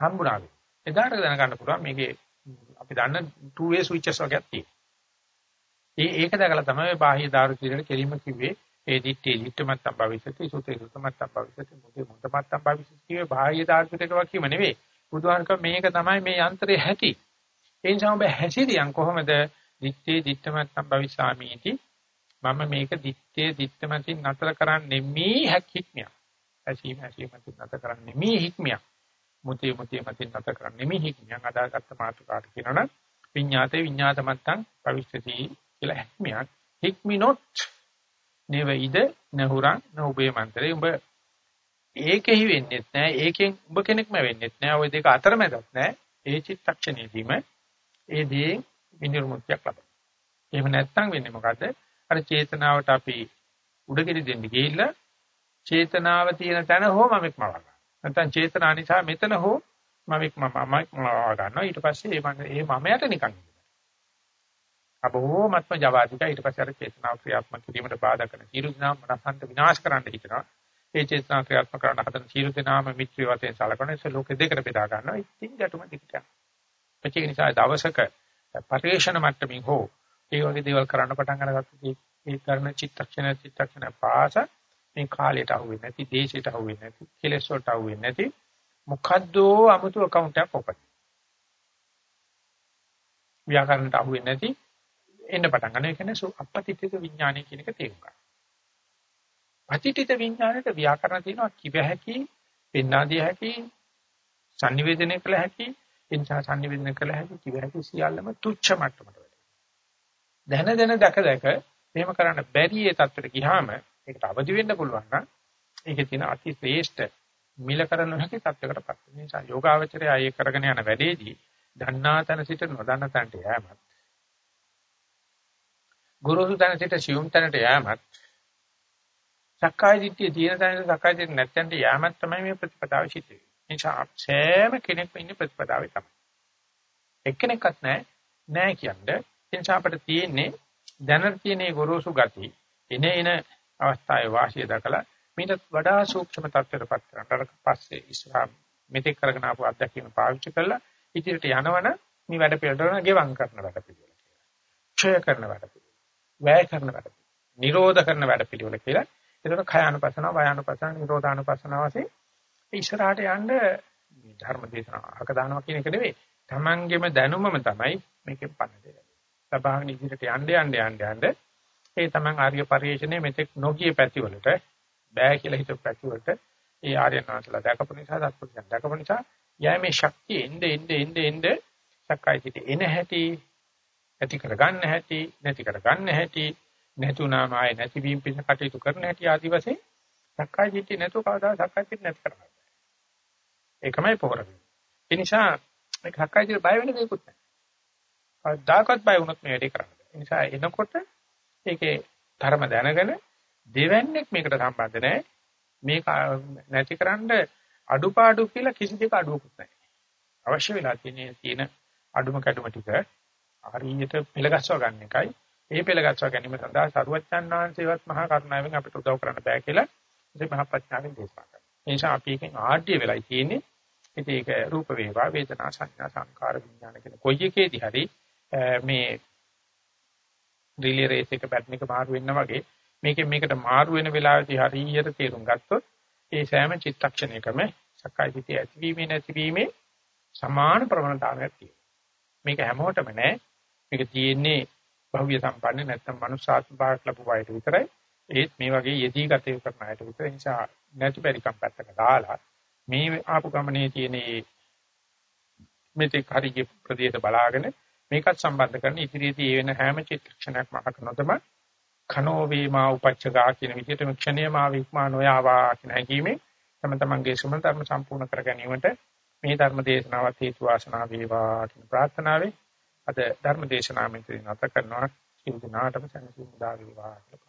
හම්බුණා. එදාට දැනගන්න පුළුවන් මේකේ අපි දන්න two way switches වගේක් තියෙනවා. ඒ ඒක දැකලා තමයි බාහ්‍ය දාරු පිළිවෙල කෙලින්ම කිව්වේ ඒ දිත්තේ දිත්තමත්තම් භවිෂති සුතේ සුතමත්තම් භවිෂති මුතේ මුතමත්තම් භවිෂති කියේ බාහ්‍ය දාරු පිළිවෙල වකීම නෙවෙයි. බුදුහාමක මේක තමයි මේ යන්ත්‍රයේ හැටි. ඒ නිසා ඔබ හැසිරියන් කොහොමද දිත්තේ දිත්තමත්තම් භවිසාමීති මම මේක දිත්තේ දිත්තමතින් නතර කරන්නේ මේ හැක්කික්මිය. ඇසීම ඇසීමතින් නතර කරන්නේ මේ හික්මිය. මුතේ මුතේ මතින් නතර කරන්නේ මේ හික්මිය. අදාගත්ත මාතෘකාට කියනවනම් විඤ්ඤාතේ විඤ්ඤාතමත්තම් භවිෂති කියලා හැක්මියක්. හික්මිනොත් නෙවෙයිද නහුරන් නෝබේ මන්ත්‍රේ උඹ ඒකෙහි වෙන්නේ නැහැ ඒකෙන් උඹ කෙනෙක්ම වෙන්නේ නැහැ ওই දෙක අතරමැදත් නැහැ ඒ චිත්තක්ෂණයේදීම ඒ දේ විනිර්මුක්තියක් ලබනවා. එහෙම නැත්නම් වෙන්නේ මොකද? අර චේතනාවට අපි උඩගෙඩි දෙන්න ගිහිල්ලා චේතනාව තියෙන තැන හෝ මමෙක් මවා ගන්නවා. නැත්නම් චේතනා නිසා මෙතන හෝ මමෙක් මමක් මවා ගන්නවා. ඊට පස්සේ ඒ මම ඒ මමයට නිකන් අබෝමත්ම ජවාදික ඊට පස්සේ අර චේතනාව ක්‍රියාත්මක කිරීමට බාධා කරන සියලු දෙනා මනසන්ත විනාශ කරන්න හිතනවා. ඒ චේතනාව ක්‍රියාත්මක කරන හදන සියලු දෙනාම මිත්‍රය වශයෙන් සලකන ඒ ලෝකෙ දෙකට බෙදා ගන්නවා. ඉතින් ගැටුම දික්ට යනවා. ඒක නිසා දවසක පරිේශන මට්ටමින් හෝ ඒ වගේ දේවල් කරන්න පටන් අරගත්තොත් ඒ කරන චිත්තක්ෂණ චිත්තක්ෂණ පාස මේ කාලයට අහුවෙන්නේ නැති දේශයට අහුවෙන්නේ නැති කෙලෙස් වලට අහුවෙන්නේ නැති මොකද්ද 아무තු account එකක් ඔපන් ව්‍යාකරණයට අහුවෙන්නේ නැති එන්න පටන් ගන්න. ඒ කියන්නේ අපපතිතික විඥානය කියන එක තේරුම් ගන්න. පතිතිත විඥානයට ව්‍යාකරණ තියෙනවා කිව හැකි, පෙන්වා දිය හැකි, sannivedanaya කළ හැකි, ඒ නිසා sannivedana කළ හැකි කිව හැකි සියල්ලම තුච්ච මට්ටමට වැඩි. දැන දැන දැක දැක එහෙම කරන්න බැරි ඒ තත්ත්වයට ගියාම ඒකට අවදි වෙන්න පුළුවන් නම් ඒකේ තියෙන අති ශ්‍රේෂ්ඨ මිල කරන හැකි තත්ත්වයකටපත් වෙන නිසා යෝගාවචරය ආයේ කරගෙන යන වැඩේදී දන්නා තැන සිට නොදන්න තැනට යෑමත් ගුරුසු තැන සිට සියුම් තැනට යෑමත් සක්කාය දිට්ඨිය තියෙන තැන සක්කාය දිට්ඨිය නැත්නම් යෑමත් තමයි මේ ප්‍රතිපදාව සිද්ධ වෙන්නේ. නිසා සෑම කෙනෙක්ම ඉන්නේ ප්‍රතිපදාවේ තමයි. එක්කෙනෙක්වත් නැහැ නැහැ කියන්නේ. ඒ නිසා අපිට තියෙන්නේ දැනට තියෙන මේ ගොරෝසු ගති එන එන අවස්ථාවේ වාසිය දකලා මීට වඩා සූක්ෂම තත්ත්වයකටපත් කරනට පස්සේ ඉස්හා මෙතෙක් කරගෙන ආපු අත්දැකීම පාවිච්චි කරලා ඉදිරියට යනවන මේ වැඩ පිළිවෙලට ගෙවම් කරන වැඩ පිළිවෙල කියලා. ක්ෂය කරන වැඩ පිළිවෙල. වැය කරන වැඩ පිළිවෙල. නිරෝධ කරන වැඩ පිළිවෙල කියලා. ඒකට khයානුපසන, වයානුපසන, නිරෝධානුපසන වශයෙන් ඉස්සරහට යන්න ධර්ම දේශනා අහක දානවා කියන එක නෙවෙයි. Tamangema දැනුමම තමයි මේකෙන් පන්න දෙන්නේ. සබාගෙන ඉදිරියට යන්න යන්න යන්න යන්න ඒ තමන් ආර්ය පරිශ්‍රණය මෙතෙක් නොගිය පැතිවලට බෑ කියලා හිතපු පැතිවලට ඒ ආර්යනාථලා දැකපු නිසා සත්පුරුෂයන් දැකපු නිසා යෑමේ ශක්තිය එnde එnde එnde එnde සක්කාය දිට්ඨිය එන හැටි ඇති කරගන්න හැටි නැති කරගන්න හැටි නැතුණාම ආයේ නැතිවීම පිට කටයුතු කරන හැටි ආදි වශයෙන් සක්කාය දිට්ඨිය නැතුව කවදා සක්කාය දිට්ඨිය නැති කරගන්න. ඒකමයි පොර වෙන්නේ. ඒ නිසා මේක සක්කාය දිට්ඨිය බය වෙන දෙයක්වත් නැහැ. කවදාකවත් බය වුණොත් මේ වැඩේ කරන්න. ඒ නිසා එනකොට ඒකේ ධර්ම දැනගෙන දෙවන්නේක් මේකට සම්බන්ධ නැහැ. මේක නැතිකරන්න අඩුපාඩු කියලා කිසි දෙයක අඩුවකුත් නැහැ. අවශ්‍ය වෙලා තියෙන තියෙන අඩුම කැඩුම ටික හරියට පෙළගස්වා ගන්න එකයි. ඒ පෙළගස්වා ගැනීම සඳහා සරුවච්චන් වහන්සේවත් මහා කරුණාවෙන් අපිට උදව් කරන්න බෑ කියලා ඉතින් මහා ප්‍රඥාවෙන් දේශනා කරනවා. ඒ නිසා අපි එකෙන් ආඩ්‍ය වෙලයි තියෙන්නේ. ඉතින් ඒක රූප වේවා වේදනා සංඥා සංකාර විඥාන කියන කොයි එකේදී හරි මේ රිලේ රේස් එක බැටන් එක මාරු වෙන්න වගේ මේකෙන් මේකට මාරු වෙන වෙලාවේදී හරියට තේරුම් ගත්තොත් ඒ සෑම චිත්තක්ෂණයකම සක්කාය දිට්ඨිය ඇතිවීමේ නැතිවීමේ සමාන ප්‍රවණතාවයක් තියෙනවා. මේක හැමෝටම නෑ. මේක තියෙන්නේ භව්‍ය සම්පන්න නැත්නම් මනුෂ්‍යාත්ම භාවයක් ලැබුව අයට විතරයි. ඒත් මේ වගේ යෙදී ගත යුතු කරන අයට විතර නිසා නැති පරිකම් පැත්තක දාලා මේ ආපු ගමනේ තියෙන මෙතෙක් හරිය ප්‍රදේශ බලාගෙන මේකත් සම්බන්ධ කරන ඉදිරියේදී වෙන හැම චිත්තක්ෂණයක්ම අහක නොතම කනෝ වේමා උපච්චගා කියන විදිහට ක්ෂණය මා වික්මා නොයාවා කියන හැඟීමේ තම තමන්ගේ සුමන ධර්ම සම්පූර්ණ කර ගැනීමට මේ ධර්ම දේශනාවත් හේතු වාසනා වේවා කියන ප්‍රාර්ථනාවෙන් අද ධර්ම දේශනාව මෙතන නැත කරනවා. සියලු දෙනාටම සැනසීම දා වේවා කියලා